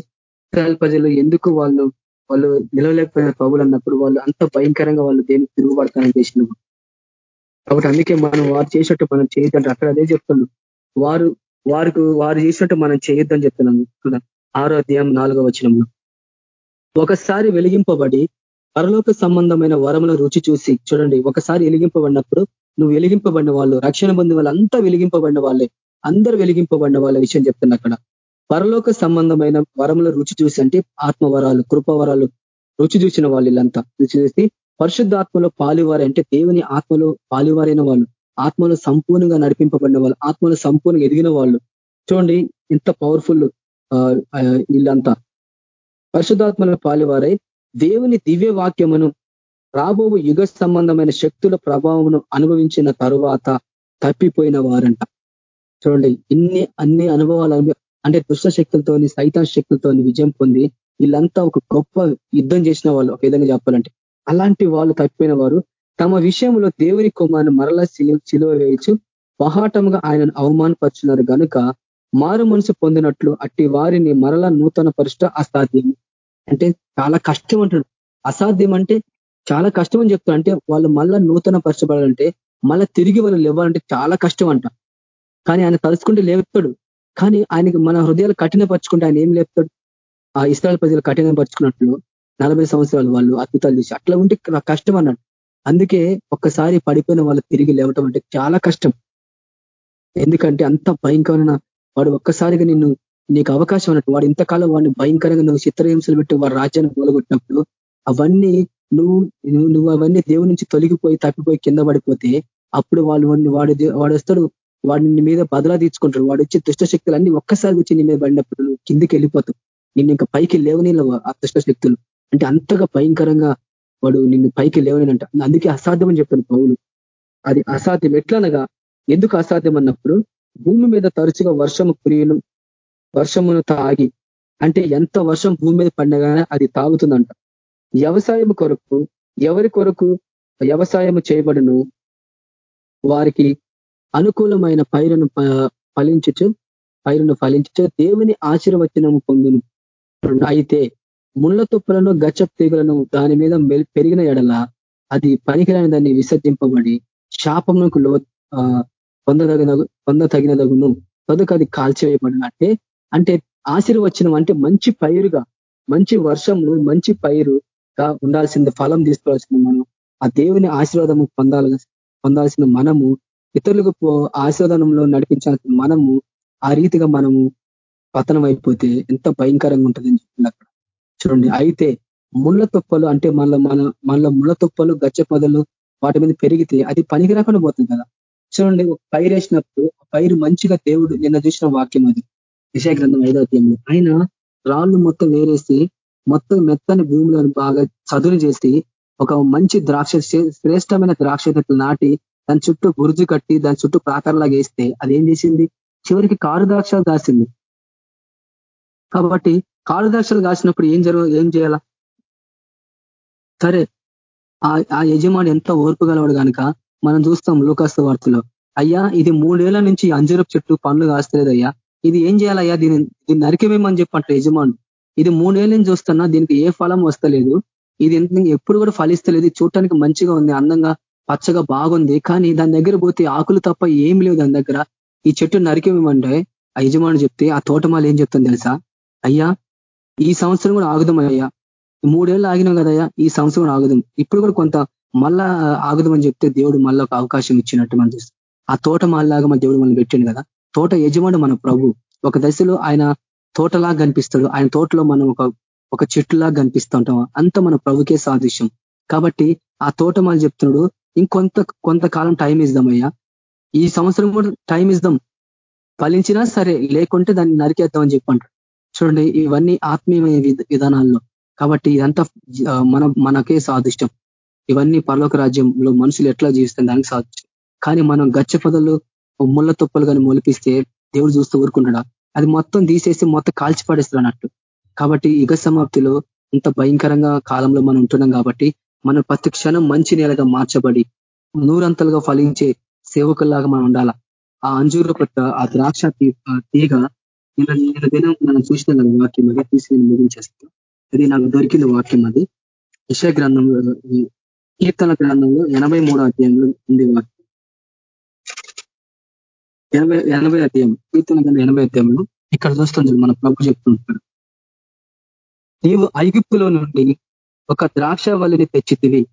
ప్రజలు ఎందుకు వాళ్ళు వాళ్ళు నిలవలేకపోయిన ప్రభులు అన్నప్పుడు వాళ్ళు అంత భయంకరంగా వాళ్ళు దేనికి తిరుగుబడతానని చేసిన కాబట్టి అందుకే మనం వారు చేసినట్టు మనం చేయొద్దంటే అక్కడ అదే చెప్తున్నాం వారు వారికి వారు చేసినట్టు మనం చేయొద్దని చెప్తున్నాము ఇక్కడ. ఆరోగ్యం నాలుగో వచనంలో. ఒకసారి వెలిగింపబడి పరలోక సంబంధమైన వరముల రుచి చూసి చూడండి ఒకసారి వెలిగింపబడినప్పుడు నువ్వు వెలిగింపబడిన వాళ్ళు రక్షణ బంధు వాళ్ళంతా వెలిగింపబడిన వాళ్ళే. అందరు వెలిగింపబడిన వాళ్ళ విషయం చెప్తున్నా అక్కడ. పరలోక సంబంధమైన వరముల రుచి చూసి అంటే ఆత్మవరాలు కృపవరాలు రుచి చూసిన వాళ్ళు వీళ్ళంతా. రుచి చూసి పరిశుద్ధాత్మలో పాలివారి అంటే దేవుని ఆత్మలో పాలివారైన వాళ్ళు. ఆత్మలో సంపూర్ణంగా నడిపింపబడిన వాళ్ళు ఆత్మలో సంపూర్ణంగా ఎదిగిన వాళ్ళు. చూడండి ఇంత పవర్ఫుల్ వీళ్ళంతా. పరిశుద్ధాత్మల పాలివారై దేవుని దివ్య వాక్యమును రాబో యుగ సంబంధమైన శక్తుల ప్రభావమును అనుభవించిన తరువాత తప్పిపోయిన వారంట. చూడండి ఇన్ని అన్ని అనుభవాలు అంటే దుష్ట శక్తులతోని సైతా శక్తులతోని విజయం పొంది వీళ్ళంతా ఒక గొప్ప యుద్ధం చేసిన వాళ్ళు ఒక విధంగా చెప్పాలంటే. అలాంటి వాళ్ళు తప్పిపోయిన వారు తమ విషయంలో దేవుని కుమారుని మరలా సిలువ వేయచ్చు పహాటముగా ఆయనను అవమానపరుచున్నారు కనుక మారు మనసు పొందినట్లు అట్టి వారిని మరలా నూతన పరిష్ట అసాధ్యం అంటే చాలా కష్టం అంటాడు అసాధ్యం అంటే చాలా కష్టం అని చెప్తాడు అంటే వాళ్ళు మళ్ళా నూతన పరచబడాలంటే మళ్ళా తిరిగి వాళ్ళు లేవాలంటే చాలా కష్టం అంట కానీ ఆయన తలుచుకుంటే లేపుతాడు. కానీ ఆయనకి మన హృదయాలు కఠినపరుచుకుంటే ఆయన ఏం లేపుతాడు? ఆ ఇస్రాయల్ ప్రజలు కఠినపరుచుకున్నట్లు నలభై సంవత్సరాలు వాళ్ళు అద్భుతాలు చేసి అట్లా ఉంటే కష్టం అన్నాడు. అందుకే ఒక్కసారి పడిపోయిన వాళ్ళు తిరిగి లేవటం అంటే చాలా కష్టం. ఎందుకంటే అంత భయంకరమైన వాడు ఒక్కసారిగా నిన్ను నీకు అవకాశం అన్నట్టు వాడు ఇంతకాలం వాడిని భయంకరంగా నువ్వు చిత్రహింసలు పెట్టి వాడు రాజ్యాన్ని కూలగొట్టినప్పుడు అవన్నీ నువ్వు నువ్వు అవన్నీ దేవుడి నుంచి తొలగిపోయి తప్పిపోయి కింద పడిపోతే అప్పుడు వాళ్ళు వాడు వాడు వస్తాడు వాడిని మీద బదలా తీసుకుంటారు వాడు వచ్చి దుష్టశక్తులు అన్ని ఒక్కసారి వచ్చి నీ మీద పడినప్పుడు నువ్వు కిందికి వెళ్ళిపోతావు. నిన్ను ఇంకా పైకి లేవని ఆ దుష్టశక్తులు. అంటే అంతగా భయంకరంగా వాడు నిన్ను పైకి లేవనంట అందుకే అసాధ్యం అని చెప్తాను పౌలు. అది అసాధ్యం. ఎట్లనగా ఎందుకు అసాధ్యం అన్నప్పుడు భూమి మీద తరచుగా వర్షము కురియను వర్షమును తాగి అంటే ఎంత వర్షం భూమి మీద పడినగానే అది తాగుతుందంట. వ్యవసాయం కొరకు ఎవరి కొరకు వ్యవసాయం చేయబడును? వారికి అనుకూలమైన పైరును ఫలించచ్చు పైరును ఫలించచ్చు దేవుని ఆశీర్వచనము పొందును. అయితే ముళ్ళ తుప్పలను గచ్చ తీగులను దాని మీద పెరిగిన ఎడల అది పనికిరాని దాన్ని విసర్జింపబడి శాపములకు లో పొందదగిన పొందతగినదగును. తదుకు అది కాల్చివేయబడిన అంటే అంటే ఆశీర్వచనం అంటే మంచి పైరుగా మంచి వర్షము మంచి పైరుగా ఉండాల్సింది ఫలం తీసుకోవాల్సింది మనం. ఆ దేవుని ఆశీర్వాదము పొందాల పొందాల్సిన మనము ఇతరులకు ఆశీర్వాదంలో నడిపించాల్సిన మనము ఆ రీతిగా మనము పతనం అయిపోతే ఎంత భయంకరంగా ఉంటుందని చెప్పింది అక్కడ. చూడండి. అయితే ముళ్ళ తుప్పలు అంటే మళ్ళీ మన మనలో ముళ్ళ తుప్పలు గచ్చ పొదలు వాటి మీద పెరిగితే అది పనికి రాకుండా పోతుంది కదా. చూడండి ఒక పైరు వేసినప్పుడు పైరు మంచిగా దేవుడు నిన్న చూసిన వాక్యం అది. విషయ గ్రంథం ఐదో అధ్యాయంలో. ఆయన రాళ్ళు మొత్తం వేరేసి మొత్తం మెత్తని భూమిలో బాగా చదును చేసి ఒక మంచి ద్రాక్ష శ్రేష్టమైన ద్రాక్ష నాటి దాని చుట్టూ గురుజు కట్టి దాని చుట్టూ ప్రాకారంలాగా వేస్తే అది ఏం చేసింది? చివరికి కారు ద్రాక్షలు దాసింది కాబట్టి కారు ద్రాక్షలు కాసినప్పుడు ఏం జరుగు ఏం చేయాలా? సరే ఆ యజమాని ఎంత ఓర్పు గలవాడు కనుక మనం చూస్తాం లోకాస్త వార్తలో. అయ్యా ఇది మూడేళ్ళ నుంచి అంజరపు చెట్టు పండ్లు కాస్తలేదయ్యా. ఇది ఏం చేయాలయ్యా? దీని దీన్ని నరికమేమని చెప్పంట యజమాను ఇది మూడేళ్ళ నుంచి చూస్తున్నా దీనికి ఏ ఫలం వస్తలేదు. ఇది ఎప్పుడు కూడా ఫలిస్తలేదు. చూడటానికి మంచిగా ఉంది అందంగా పచ్చగా బాగుంది. కానీ దాని దగ్గర పోతే ఆకులు తప్ప ఏం లేవు దాని దగ్గర. ఈ చెట్టు నరికేమేమంటే ఆ యజమాని చెప్తే ఆ తోటమాలు ఏం చెప్తుంది తెలుసా? అయ్యా ఈ సంవత్సరం కూడా ఆగుదాం అయ్యా. మూడేళ్ళు ఆగినాం కదయ్యా ఈ సంవత్సరం కూడా ఆగుదాం. ఇప్పుడు కూడా కొంత మళ్ళా ఆగుదాం అని చెప్తే దేవుడు మళ్ళీ ఒక అవకాశం ఇచ్చినట్టు మనం చూస్తాం. ఆ తోట మాల్లాగా మన దేవుడు మనం పెట్టిండు కదా. తోట యజమాని మన ప్రభు. ఒక దశలో ఆయన తోటలాగా కనిపిస్తాడు. ఆయన తోటలో మనం ఒక ఒక చెట్టులాగా కనిపిస్తూ ఉంటాం అంత మన ప్రభుకే సాదృశ్యం. కాబట్టి ఆ తోటమాలు చెప్తున్నాడు ఇంకొంత కొంతకాలం టైం ఇద్దామయ్యా ఈ సంవత్సరం కూడా టైం ఇద్దాం ఫలించినా సరే లేకుంటే దాన్ని నరికేద్దామని చెప్పంటాడు. చూడండి ఇవన్నీ ఆత్మీయమైన విధానాల్లో. కాబట్టి ఇదంతా మన మనకే సాదిష్టం ఇవన్నీ పరలోక రాజ్యంలో మనుషులు ఎట్లా జీవిస్తాం దానికి సాధించం కానీ మనం గచ్చ పొదలు ముళ్ళ తుప్పలు కానీ మొలిపిస్తే దేవుడు చూస్తూ ఊరుకుంటాడా? అది మొత్తం తీసేసి మొత్తం కాల్చి అన్నట్టు. కాబట్టి యుగ సమాప్తిలో ఇంత భయంకరంగా కాలంలో మనం ఉంటున్నాం కాబట్టి మనం ప్రతి క్షణం మంచి నేలగా మార్చబడి నూరంతలుగా ఫలించే సేవకుల్లాగా మనం ఉండాలా? ఆ అంజూరు పట్ట ఆ ద్రాక్ష తీగ ఇలా నిన్న దినం మనం చూసిన కదా వాక్యం అది తీసి నేను ముగించేస్తాను అది నాకు దొరికింది వాక్యం అది. విషయ గ్రంథంలో కీర్తన గ్రంథంలో ఎనభై మూడో అధ్యాయంలో ఉంది వాక్యం. ఎనభై ఎనభై అధ్యాయం కీర్తన గ్రంథం ఎనభై అధ్యాయంలో ఇక్కడ చూస్తుంది మన ప్రభు చెప్తుంటారు నీవు ఐగుప్తులో నుండి ఒక ద్రాక్ష వల్లిని తెచ్చితివి.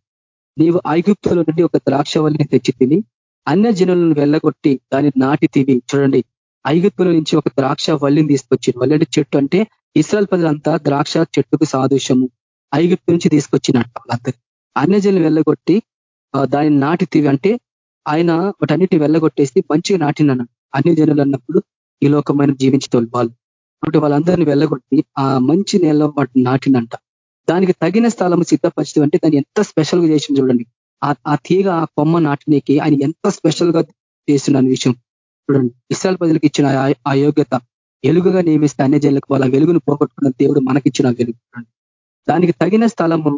నీవు ఐగుప్తులో నుండి ఒక ద్రాక్ష వల్లిని తెచ్చితివి. అన్య జనులను వెళ్ళగొట్టి దాన్ని నాటితివి. చూడండి. ఐగుప్తుల నుంచి ఒక ద్రాక్ష వల్లిని తీసుకొచ్చి వల్లెడి చెట్టు అంటే ఇస్రాయల్ ప్రజలంతా ద్రాక్ష చెట్టుకు సాదృశ్యము. ఐగుప్తు నుంచి తీసుకొచ్చినట్టు వాళ్ళందరూ. అన్యజనులు వెళ్ళగొట్టి దాన్ని నాటితివి అంటే ఆయన వాటన్నిటి వెళ్ళగొట్టేసి మంచిగా నాటినన్నాడు అన్ని జనులు అన్నప్పుడు ఈ లోకమైన జీవించటోళ్ళు వాళ్ళు. కాబట్టి వాళ్ళందరినీ వెళ్ళగొట్టి ఆ మంచి నేలలో వాటిని నాటినంట. దానికి తగిన స్థలము సిద్ధపరచడం అంటే దాన్ని ఎంత స్పెషల్గా చేసింది చూడండి. ఆ తీగ ఆ కొమ్మ నాటినీకి ఆయన ఎంత స్పెషల్గా విషయం. చూడండి ఇస్రాయల్ ప్రజలకు ఇచ్చిన ఆ యోగ్యత వెలుగుగా నియమిస్తే అన్ని జనులకు వాళ్ళ వెలుగును పోగొట్టుకున్న దేవుడు మనకిచ్చిన వెలుగు. దానికి తగిన స్థలము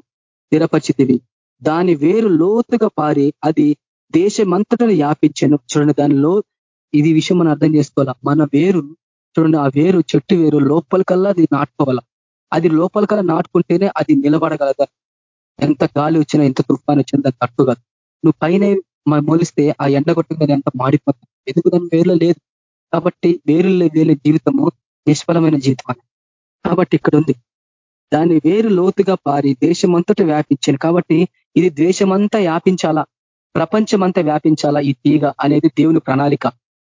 స్థిరపరిచితివి. దాని వేరు లోతుగా పారి అది దేశమంతటను యాపించాను చూడండి దానిలో ఇది విషయం మనం అర్థం చేసుకోవాలా? మన వేరు చూడండి ఆ వేరు చెట్టు వేరు లోపలికల్లా అది నాటుకోవాలా? అది లోపలికల్లా నాటుకుంటేనే అది నిలబడగలదా? ఎంత గాలి వచ్చినా ఎంత తుఫాన్ వచ్చినా దాన్ని తట్టుగా నువ్వు పైన మొలిస్తే ఆ ఎండ కొట్టిందని ఎంత మాడిపోతుంది? ఎందుకు దాని వేరులో లేదు? కాబట్టి వేరులో వేరే జీవితము నిష్ఫలమైన జీవితం కాబట్టి ఇక్కడ ఉంది. దాన్ని వేరు లోతుగా పారి దేశమంతటా వ్యాపించాను కాబట్టి ఇది ద్వేషమంతా వ్యాపించాలా? ప్రపంచమంతా వ్యాపించాలా? ఈ తీగ అనేది దేవుని ప్రణాళిక.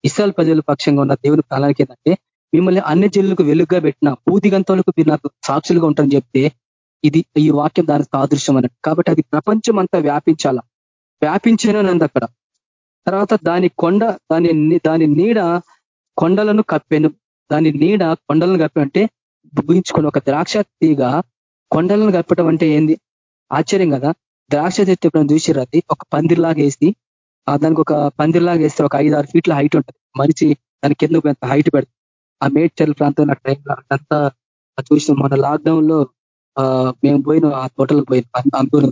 ఇస్రాయల్ ప్రజల పక్షంగా ఉన్న దేవుని ప్రణాళిక ఏంటంటే మిమ్మల్ని అన్ని జిల్లులకు వెలుగుగా పెట్టిన పూదిగంతలకు మీరు నాకు సాక్షులుగా ఉంటారని చెప్తే ఇది ఈ వాక్యం దానికి సాదృశ్యం అన్నట్టు కాబట్టి అది ప్రపంచం అంతా వ్యాపించాలా? వ్యాపించను అక్కడ. తర్వాత దాని కొండ దాని దాని నీడ కొండలను కప్పెను. దాని నీడ కొండలను కప్పి ఊహించుకొని ఒక ద్రాక్ష తీగ కొండలను కప్పటం అంటే ఏంది? ఆశ్చర్యం కదా. ద్రాక్ష చెట్టు ఎప్పుడైనా చూసిర్రు అది? ఒక పందిర్లాగా వేసి దానికి ఒక పందిర్లాగా వేస్తే ఒక ఐదు ఆరు ఫీట్ల హైట్ ఉంటుంది. మనిషి దాని కింద హైట్ పెడుతుంది ఆ మేడ్చల్ ప్రాంతంలో టైంలో అంతా చూసిన. మన లాక్డౌన్లో మేము పోయిన ఆ తోటలకు పోయిన. అంబూరు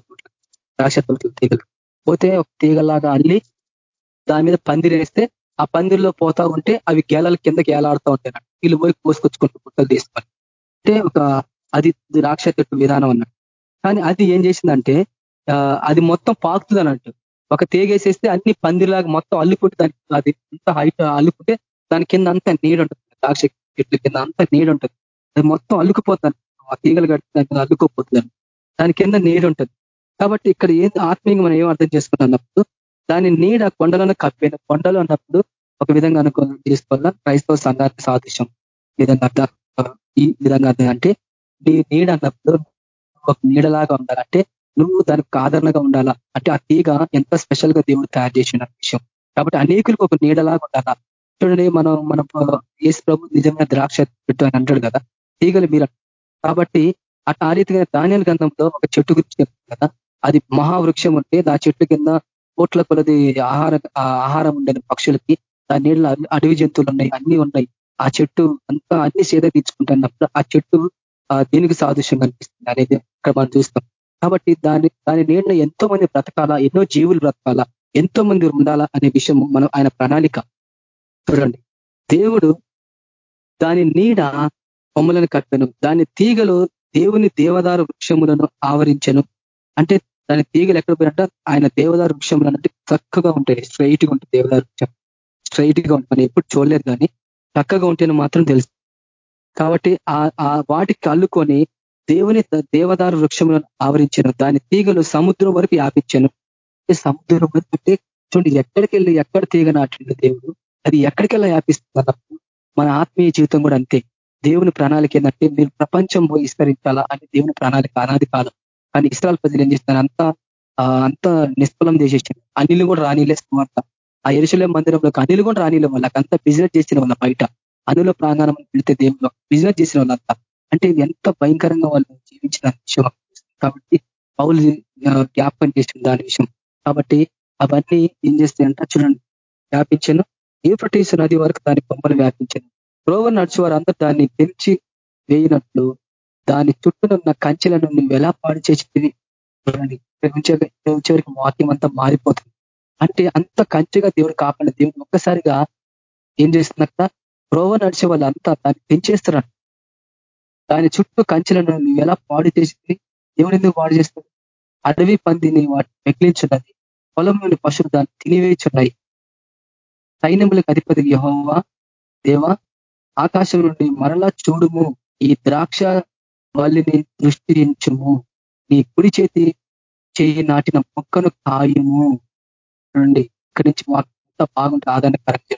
ద్రాక్ష తోటలు తీగలు. పోతే ఒక తీగలాగా అల్లి దాని మీద పందిరి వేస్తే ఆ పందిరిలో పోతా ఉంటే అవి గేలాల కింద గేలాడుతూ ఉంటాయి వీళ్ళు పోయి కోసుకొచ్చుకుంటూ పుట్టలు తీసుకొని అంటే ఒక అది ద్రాక్ష చెట్టు విధానం అన్నట్టు. కానీ అది ఏం చేసిందంటే అది మొత్తం పాకుతుంది అన్నట్టు. ఒక తేగేసేస్తే అన్ని పందిరిలాగా మొత్తం అల్లుకుంటే దానికి అది అంత హైట్ అల్లుకుంటే దాని కింద అంత నీడ ఉంటుంది. ద్రాక్ష చెట్ల కింద అంత నీడ ఉంటుంది. అది మొత్తం అల్లుకుపోతుంది ఆ తీగలు కట్టి దాని అల్లుకోపోతుంది దాని కింద నీడు ఉంటుంది. కాబట్టి ఇక్కడ ఏం ఆత్మీయంగా మనం ఏం అర్థం చేసుకున్నప్పుడు దాని నీడ కొండలను కప్పిన కొండలు అన్నప్పుడు ఒక విధంగా అనుకో తీసుకోవాలా క్రైస్తవ సంఘానికి సాదృశ్యం. విధంగా ఈ విధంగా అంటే నీ నీడ అన్నప్పుడు ఒక నీడలాగా ఉండాలంటే నువ్వు దానికి ఆదరణగా ఉండాలా? అంటే ఆ తీగ ఎంత స్పెషల్గా దేవుడు తయారు చేసిన విషయం. కాబట్టి అనేకులకు ఒక నీడలాగా ఉండాలా? చూడండి మనం మన ఏసు ప్రభు నిజమైన ద్రాక్ష చెట్టు అని అంటాడు కదా? తీగలు మీరు కాబట్టి అటు ఆ రీతిగా ధాన్యాల గంధంలో ఒక చెట్టు గురించి చెప్తారు కదా? అది మహావృక్షం ఉంటే ఆ చెట్టు కింద కోట్ల కొలది ఆహార ఆహారం ఉండని పక్షులకి దాని నీళ్ళ అడవి జంతువులు ఉన్నాయి అన్ని ఉన్నాయి. ఆ చెట్టు అంతా అన్ని సేద తీర్చుకుంటున్నప్పుడు ఆ చెట్టు దీనికి సాదృశ్యం కనిపిస్తుంది అనేది ఇక్కడ మనం చూస్తాం. కాబట్టి దాని దాని నీళ్ళ ఎంతో మంది బ్రతకాలా ఎన్నో జీవులు బ్రతకాలా ఎంతో మంది ఉండాలా అనే విషయం మనం ఆయన ప్రణాళిక. చూడండి. దేవుడు దాని నీడ కొమ్మలను కట్టను దాని తీగలు దేవుని దేవదారు వృక్షములను ఆవరించను. అంటే దాని తీగలు ఎక్కడ పోయినట్ట ఆయన దేవదారు వృక్షములు అంటే చక్కగా ఉంటాయి. స్ట్రైట్గా ఉంటుంది దేవదారు వృక్షం. స్ట్రైట్గా ఉంటుంది ఎప్పుడు చూడలేదు కానీ చక్కగా ఉంటేనే మాత్రం తెలుసు. కాబట్టి ఆ వాటికి అల్లుకొని దేవుని దేవదారు వృక్షములను ఆవరించాను. దాని తీగలు సముద్రం వరకు వ్యాపించాను. సముద్రం వరకు అంటే చూడండి ఎక్కడికి వెళ్ళి ఎక్కడ తీగ నాటిండు దేవుడు? అది ఎక్కడికెళ్ళా వ్యాపిస్తుంది మన ఆత్మీయ జీవితం కూడా అంతే. దేవుని ప్రణాళిక ఏంటంటే మీరు ప్రపంచం విస్తరించాలా అని దేవుని ప్రణాళిక అనాది కాలం. కానీ ఇస్రాయల్ ప్రజలు ఏం చేస్తున్నారు? అంతా అంత నిష్ఫలం చేసేసారు. అనిలు కూడా రానిలే స్మార్త ఆ ఎరుసలే మందిరంలో అనిలు కూడా రానిలే వాళ్ళకంతా బిజినెస్ చేసిన వాళ్ళ బయట. అనుల ప్రాంగణం పెడితే దేవుడు బిజినెస్ చేసిన వాళ్ళంతా. అంటే ఎంత భయంకరంగా వాళ్ళు జీవించిన విషయం కాబట్టి పౌలు జ్ఞాపకం చేసిన దాని విషయం. కాబట్టి అవన్నీ ఏం చేస్తాయంట చూడండి. వ్యాపించను. ఏఫటీస్ నది వరకు దాని బొమ్మలు వ్యాపించను. రోవర్ నడిచి వారు అందరూ దాన్ని తెరిచి వేయినట్లు దాని చుట్టూనున్న కంచెలను నువ్వు ఎలా పాడు చేసేది చూడండి వాక్యం అంతా మారిపోతుంది. అంటే అంత కంచెగా దేవుడు కాపాడిన దేవుడు ఒక్కసారిగా ఏం చేస్తున్నట్ట ప్రోవ నడిచే వాళ్ళు అంతా దాన్ని పెంచేస్తున్నారు దాని చుట్టూ కంచెలను నువ్వు ఎలా పాడు చేసింది దేవుడు ఎందుకు పాడు చేస్తుంది అడవి పందిని వాటి పెకిలించున్నది పొలంలోని పశువులు దాన్ని తినివేచున్నాయి. సైన్యములకు అధిపతి యహోవా దేవా ఆకాశం నుండి మరలా చూడుము. ఈ ద్రాక్ష వాళ్ళని దృష్టించుము. నీ కుడి చేతి చేయి నాటిన మొక్కను కాయము. చూడండి ఇక్కడి నుంచి అంతా బాగుంటే ఆదరణకరంగా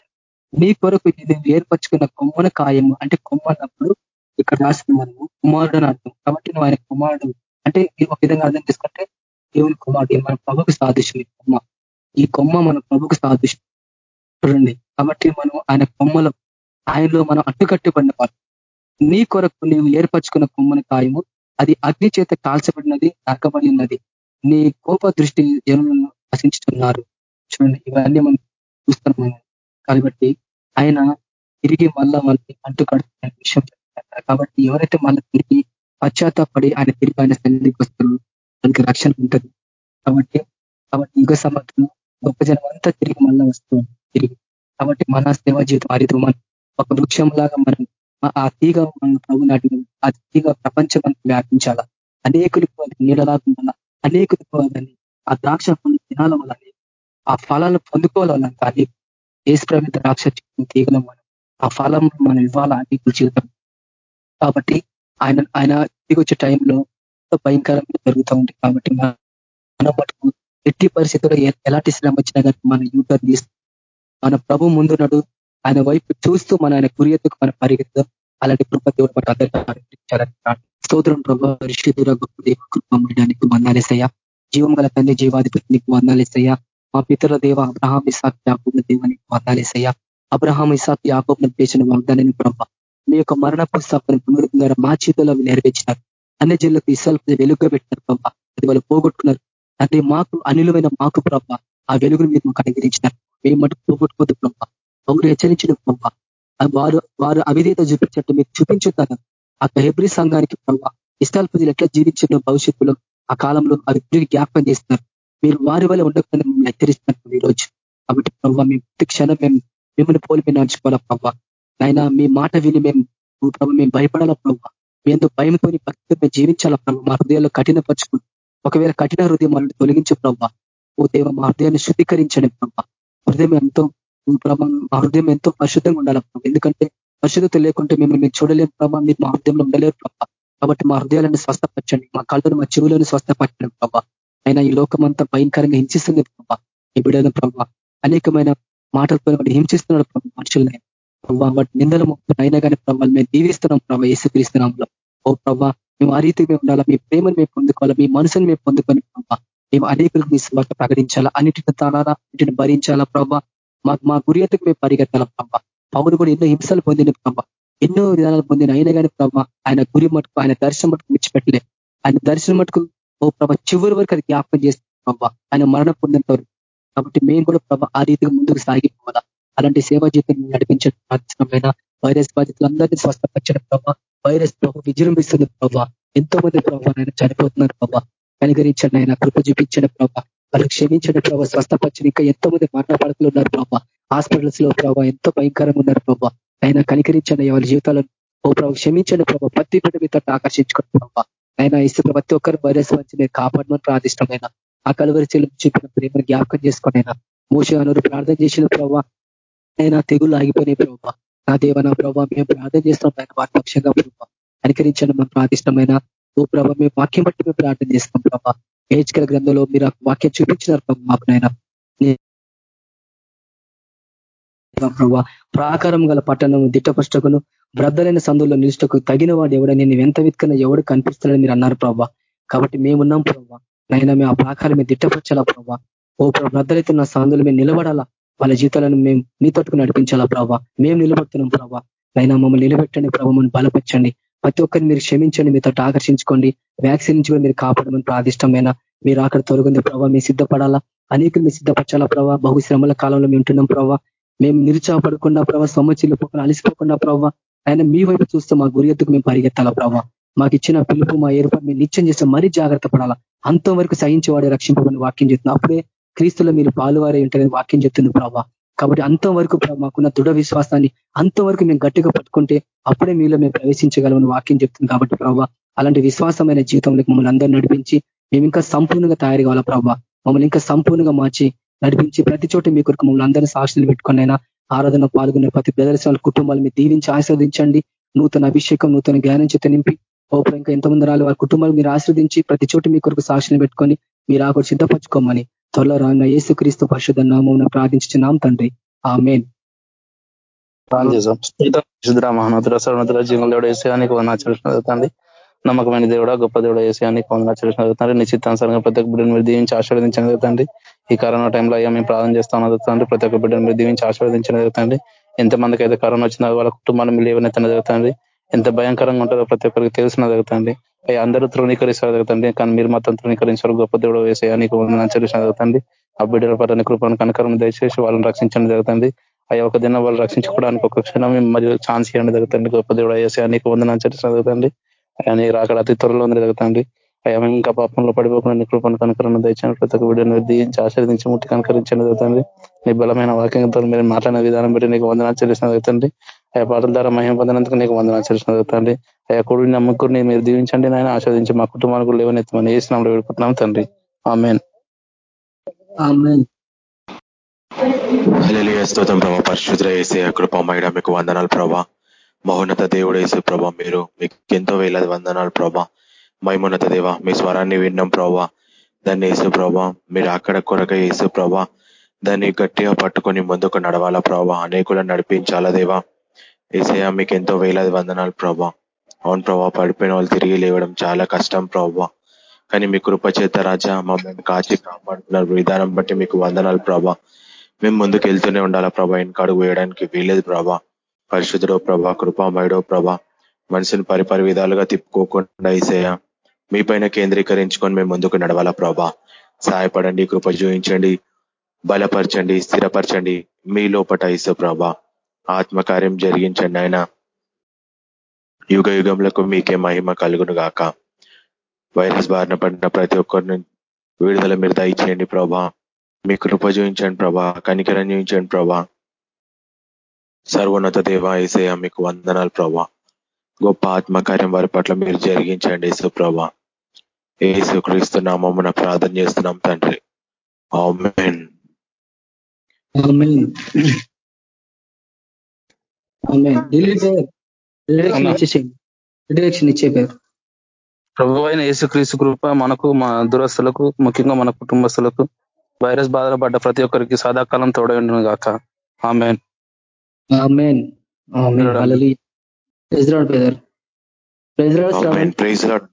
నీ కొరకు ఇది ఏర్పరచుకున్న కొమ్మన కాయము. అంటే కొమ్మ అన్నప్పుడు ఇక్కడ రాసిన మనము కుమారుడు అని అర్థం. కాబట్టి నువ్వు ఆయన కుమారుడు. అంటే ఒక విధంగా అర్థం చేసుకుంటే దేవుని కుమారుడు మన ప్రభుకు సాదృశ్యం కొమ్మ. ఈ కొమ్మ మన ప్రభుకు సాదృశ్యం. చూడండి. కాబట్టి మనం ఆయన కొమ్మలో ఆయనలో మనం అట్టుకట్టుబడిన వాళ్ళు నీ కొరకు నీవు ఏర్పరచుకున్న కొమ్మని కాయము అది అగ్ని చేత కాల్చబడినది నరకబడి ఉన్నది. నీ కోప దృష్టి జనులను ఆశించుతున్నారు చూడండి ఇవన్నీ మనం చూస్తున్నాం కాబట్టి ఆయన తిరిగి మళ్ళా వాళ్ళని అంటుకడుతున్న విషయం కాబట్టి ఎవరైతే మళ్ళీ తిరిగి పశ్చాత్తాపడి ఆయన తిరిగి ఆయన సన్నిధికి వస్తారు దానికి రక్షణ ఉంటుంది. కాబట్టి కాబట్టి యుగ సమర్థులు గొప్ప జనం అంతా తిరిగి మళ్ళా వస్తుంది తిరిగి. కాబట్టి మన సేవా జీవితం అరిదు మనం ఒక వృక్షం లాగా మనం ఆ తీగ మన ప్రభు నాటి ఆ తీగ ప్రపంచం వ్యాపించాలా? అనేకులకు అది నీడలాగా అనేకులకు అదని ఆ ద్రాక్ష పండు తినాల వల్లని ఆ ఫలాలను పొందుకోవాలని కానీ ఏసు ద్రాక్ష తీగలం మనం ఆ ఫలం మనం ఇవ్వాలా అనేకుల జీవితం. కాబట్టి ఆయన ఆయన వచ్చే టైంలో భయంకరంగా జరుగుతూ ఉంది. కాబట్టి మన మటుకు ఎట్టి పరిస్థితుల్లో ఎలాంటి శ్రమ వచ్చినా కానీ మన యూటర్ తీస్తూ మన ప్రభు ముందు నడు ఆయన వైపు చూస్తూ మన ఆయన కురియతకు మనం పరిగెత్తాం అలాంటి కృప దేవుడు మన అందరికీ స్తోత్రం ప్రభు పరిశుద్ధుర గొప్ప దేవ కృపడానికి వందాలేసయ్యా జీవం గల తండ్రి జీవాధిపతి నీకు వందాలేసయ్యా మా పితర దేవ అబ్రహాం ఇసాక్ యాకోబుల దేవానికి వందాలేసయ్యా అబ్రహాం ఇసాక్ యాకోబుల చేసిన వాగ్దానాన్ని ప్రభ మీ యొక్క మరణ పుస్తకం ద్వారా మా చేతుల్లో నెరవేర్చినారు. అన్ని జిల్లకు ఇసాల్ వెలుగుగా పెట్టినారు ప్రభా. అది వాళ్ళు పోగొట్టుకున్నారు. అంటే మాకు అనిలువైన మాకు ప్రభా ఆ వెలుగును మీరు మాకు అనుగ్రహించినారు. మేము మటుకు పోగొట్టుకోదు ప్రభా. పౌరు హెచ్చరించిన ప్రభా వారు వారు అవిధేత చూపించట్టు మీకు చూపించుతారు? ఆ హెబ్రి సంఘానికి ప్రభా ఇష్టాల ప్రజలు ఎట్లా జీవించిన భవిష్యత్తులో ఆ కాలంలో అవి తిరిగి జ్ఞాపకం చేస్తున్నారు మీరు వారి వల్ల ఉండకుండా మిమ్మల్ని హెచ్చరిస్తున్నారు ఈరోజు. కాబట్టి ప్రభావ మేము ప్రతి క్షణం మేము మిమ్మల్ని పోలి మేము నడుచుకోవాలా ప్రభావ ఆయన మీ మాట విని మేము ప్రభావ మేము భయపడాలా ప్రభావ మీ ఎందుకు భయంతో భక్తితో మేము జీవించాలా ప్రభావ మా హృదయాల్లో కఠినపరచుకుని ఒకవేళ కఠిన హృదయం వాళ్ళని తొలగించే ప్రభావ ఓ దేవ మా హృదయాన్ని శుద్ధీకరించండి ప్రభావ హృదయం ఎంతో ప్రభా. మా హృదయం ఎంతో పరిశుద్ధంగా ఉండాలి ఎందుకంటే పరిశుద్ధత లేకుంటే మిమ్మల్ని మీరు చూడలేము ప్రభావ మీరు మా హృదయంలో ఉండలేరు ప్రభా. కాబట్టి మా హృదయాలను స్వస్థపరచండి. మా కళ్ళను మా చెవులను స్వస్థపరచండి ప్రభావ అయినా ఈ లోకం అంతా భయంకరంగా హింసిస్తుంది ప్రభా. ఈ బిడ్డల ప్రభా. అనేకమైన మాటలతో హింసిస్తున్నాడు ప్రభావ మనుషులని. ప్రభావ వాటి నిందల అయినా కానీ ప్రభావ మేము దీవిస్తున్నాం ప్రభావ ఏసుక్రీస్తున్నాంలో ఓ ప్రభా మేము ఆ రీతిగా మేము ఉండాలా? మీ ప్రేమను మేము పొందుకోవాలా? మీ మనసును మేము పొందుకొని ప్రభావ మేము అనేకులకు మీ స్వార్థ ప్రకటించాలా? అన్నిటిని తాళాలా అన్నిటిని భరించాలా ప్రభా? మాకు మా గురియతకు మేము పరిగెత్తాల ప్రభావ పౌరు కూడా ఎన్నో హింసలు పొందిన ప్రభావ ఎన్నో విధానాలు పొందిన అయినా కానీ ప్రభా ఆయన గురి మటుకు ఆయన దర్శనం మటుకు విడిచిపెట్టలే ఆయన దర్శనం మటుకు ఓ ప్రభ చివరి వరకు అది జ్ఞాపకం చేస్తుంది ప్రభావ ఆయన మరణం పొందినంత కాబట్టి మేము కూడా ప్రభ ఆ రీతిగా ముందుకు సాగిపోవాలా. అలాంటి సేవా జీవితం నడిపించడం ప్రార్థనమైన వైరస్ బాధితులందరినీ స్వస్థపరచడం ప్రభావ వైరస్ ప్రభు విజృంభిస్తుంది ప్రభావ ఎంతో మంది ప్రభావ ఆయన చనిపోతున్నారు ప్రభావ కనిగరించండి ఆయన కృప చూపించండి ప్రభావ వాళ్ళు క్షమించండి ప్రభావ స్వస్థపరచని ఇంకా ఎంతో మంది మరణ పడకలు ఉన్నారు ప్రభావ హాస్పిటల్స్లో ప్రభావ ఎంతో భయంకరంగా ఉన్నారు ప్రభావ ఆయన కనికరించండి వాళ్ళ జీవితాలను. ఓ ప్రభావ క్షమించండి ప్రభావ ప్రతి బిడ్డ మీద ఆకర్షించుకోండి ప్రభావ ఆయన ఇసు ప్రతి ఒక్కరు వైరస్ వచ్చి నేను కాపాడమని ప్రార్థిష్టమైన ఆ కలువరి చూపిన ప్రేమను జ్ఞాపకం చేసుకోండి ఆయన మూసి అనురు ప్రార్థన చేసిన ప్రభావ ఆయన తెగులు ఆగిపోయినాయి ప్రభావ నా దేవ నా ప్రభావ మేము ప్రార్థన చేస్తాం ఆయన వారి పక్షంగా ప్రభావ కనికరించండి మనం ప్రార్థిష్టమైన. ఓ ప్రభావ మేము వాక్యం బట్టి మేము ప్రార్థన చేస్తాం ప్రభావ ఏజ్కల గ్రంథంలో మీరు వాక్యం చూపించినారు ప్రభావ మాకు నాయన. ప్రభావ ప్రాకారం గల పట్టణం దిట్టపష్టకును బ్రద్దలైన సందుల్లో నిలుష్టకు తగిన వాడు ఎవడని నేను ఎంత వెతుకున్నా ఎవడు కనిపిస్తాడని మీరు అన్నారు ప్రభావ కాబట్టి మేమున్నాం ప్రభావ నైనా మేము ఆ ప్రాకారం మీద దిట్టపరచాలా ప్రభావ ఓ బ్రద్దలైతే నా సందులు మేము నిలబడాలా? వాళ్ళ జీవితాలను మేము మీ తట్టుకుని నడిపించాలా ప్రభావ మేము నిలబడుతున్నాం ప్రభావ నైనా మమ్మల్ని నిలబెట్టండి ప్రభావ మమ్మల్ని బలపరచండి. ప్రతి ఒక్కరిని మీరు క్షమించండి మీతో ఆకర్షించుకోండి. వ్యాక్సిన్ నుంచి కూడా మీరు కాపాడమని ప్రాదిష్టమైన మీరు అక్కడ తొలగింది ప్రభావ మేము సిద్ధపడాలా? అనేకులు మీ సిద్ధపరచాలా ప్రభావ బహుశ్రమల కాలంలో మేము ఉంటున్నాం ప్రభావ మేము నిరుచాపడకుండా ప్రభావ సొమ్మచిల్లిపోకుండా అలిసిపోకుండా ప్రభావ ఆయన మీ వైపు చూస్తే మా గురి ఎత్తుకు మేము పరిగెత్తాలా ప్రభావ మాకు ఇచ్చిన పిలుపు మా ఏర్పాటు మీరు నిత్యం చేస్తే మరీ జాగ్రత్త పడాలా? అంతవరకు సహించేవాడు రక్షింపబడిన వాక్యం చేస్తున్నాం అప్పుడే క్రీస్తులో మీరు పాలువారే ఉంటారని వాక్యం చెప్తుంది ప్రభావ కాబట్టి అంతవరకు మాకున్న దృఢ విశ్వాసాన్ని అంతవరకు మేము గట్టిగా పట్టుకుంటే అప్పుడే మీలో మేము ప్రవేశించగలమని వాక్యం చెప్తుంది కాబట్టి ప్రభావ అలాంటి విశ్వాసమైన జీవితంలోకి మమ్మల్ని అందరూ నడిపించి మేము ఇంకా సంపూర్ణంగా తయారు కావాలా ప్రభావ మమ్మల్ని ఇంకా సంపూర్ణంగా మార్చి నడిపించి ప్రతి చోట మీ కొరకు మమ్మల్ని అందరినీ సాక్షులు పెట్టుకున్నైనా ఆరాధన పాల్గొనే ప్రతి ప్రదర్శన కుటుంబాలు మీరు దీవించి ఆస్వాదించండి నూతన అభిషేకం నూతన జ్ఞానం చేత నింపి ఓపెన్ ఇంకా ఎంతమంది రాలి వారి కుటుంబాలు మీరు ఆశ్రదించి ప్రతి చోట మీ కొరకు సాక్షులు పెట్టుకొని మీరు ఆకు సిద్ధపరచుకోమని త్వరలో రాన్న క్రీస్తు పరిశుద్ధ నామం ప్రార్థించున్నాం తండ్రి. ఆ మెయిన్ మహానతుల సర్వనతుల జీవంలో వేసేయానికి జరుగుతుంది నమ్మకమైన దేవుడా గొప్ప దేవుడు వేసేయానికి వందాచరిస్తుంది నిశ్చితానుసారంగా ప్రతి ఒక్క బిడ్డను మీరు దీవించి ఆశీర్వదించడం జరుగుతుంది ఈ కరోనా టైంలో అయ్యా మేము ప్రార్థన చేస్తాం జరుగుతుంది ప్రతి ఒక్క బిడ్డను మీరు దీవించి ఆశీర్వదించడం జరుగుతుంది ఎంతమందికి అయితే కరోనా వచ్చిందో వాళ్ళ కుటుంబాన్ని మీరు లేవనెత్తన జరుగుతుంది ఎంత భయంకరంగా ఉంటుందో ప్రతి ఒక్కరికి తెలిసిన జరుగుతుంది. అయ్యా అందరూ తృణీకరిస్తారు జరుగుతుంది. కానీ మీరు మాత్రం తృణీకరించారు. గొప్ప దేవుడు వేసేయా నీకు వందన జరుగుతుంది. ఆ బిడ్డల పట్ల కృపను కనకరం దయచేసి వాళ్ళని రక్షించడం జరుగుతుంది. అయ్యా ఒక దిన వాళ్ళు రక్షించుకోవడానికి ఒక క్షణం మరియు ఛాన్స్ ఇవ్వడం జరుగుతుంది. గొప్ప దేవుడు వేసేయా నీకు వందన జరుగుతుంది. అయ్యా నీ రాకడ అతి త్వరలో ఉంది జరుగుతుంది. అయ్యా మేము ఇంకా పాపంలో పడిపోకుండా నీ కృపను కనకరం దయచేయండి. ప్రతి ఒక్క బిడ్డను దీయించి ఆశీర్దించి ముట్టి కనకరించడం జరుగుతుంది. నీ బలమైన వాక్యంతో మీరు మాట్లాడిన విధానం బట్టి నీకు వందన చెల్లిసిన జరుగుతుంది. అయ్యా పాటల ద్వారా మహిమ పొందినందుకు నీకు వందన చెల్లిసిన జరుగుతుంది అయ్యా కొడుని నమ్ముకుని మీరు దీవించండి నాయన ఆస్వాదించి మా కుటుంబానికి లేవనెత్తమని ఏ స్నామంలో వేడుకుంటున్నాం తండ్రి. ఆమెన్. స్తోత్రం ప్రభా. పరిశుద్ర వేసే కృపమైన మీకు వందనాలు ప్రభా. మహోన్నత దేవుడు వేసే ప్రభా మీరు మీకు ఎంతో వేలాది వందనాలు ప్రభా. మైమోన్నత దేవ మీ స్వరాన్ని విన్నాం ప్రభా. దాన్ని వేసే ప్రభా. మీరు అక్కడ కొరక వేసే ప్రభా. దాన్ని గట్టిగా పట్టుకొని ముందుకు నడవాలా ప్రభా. అనేకులను నడిపించాలా దేవా. ఏసయ మీకు ఎంతో వేలాది వందనాలు ప్రభా. అవును ప్రభా పడిపోయిన వాళ్ళు తిరిగి లేవడం చాలా కష్టం ప్రభా. కానీ మీ కృపచేత రాజా మమ్మల్ని కాచి కాపాడుతున్న విధానం బట్టి మీకు వందనాలు ప్రభా. మేము ముందుకు వెళ్తూనే ఉండాలా ప్రభా? వెనకాడు వేయడానికి వీలేదు ప్రభా. పరిశుద్ధుడో ప్రభా కృపామయుడో ప్రభా. మనిషిని పరిపరి విధాలుగా తిప్పుకోకుండా ఈసయ మీ పైన కేంద్రీకరించుకొని మేము ముందుకు నడవాలా ప్రభా? సహాయపడండి కృప చూపించండి బలపరచండి స్థిరపరచండి మీ లోపట ఇసు ప్రభా. ఆత్మకార్యం జరిగించండి ఆయన. యుగ యుగంలకు మీకే మహిమ కలుగును గాక వైరస్ బారిన పడిన ప్రతి ఒక్కరిని విడుదల మీరు దయచేయండి ప్రభా. మీ కృప చూపించండి ప్రభా. కనికరం చూపించండి ప్రభా. సర్వోన్నత దేవ ఏసయ మీకు వందనాలు ప్రభా. గొప్ప ఆత్మకార్యం వారి పట్ల మీరు జరిగించండి యేసు ప్రభా. ఏసు క్రీస్తు నామమున ప్రార్థన చేస్తున్నాం తండ్రి. ప్రభు అయిన యేసుక్రీస్తు కృప మనకు మా దురస్తులకు ముఖ్యంగా మన కుటుంబస్తులకు వైరస్ బాధలు పడ్డ ప్రతి ఒక్కరికి సదాకాలం తోడైండును గాక ఆమెన్. Praise lord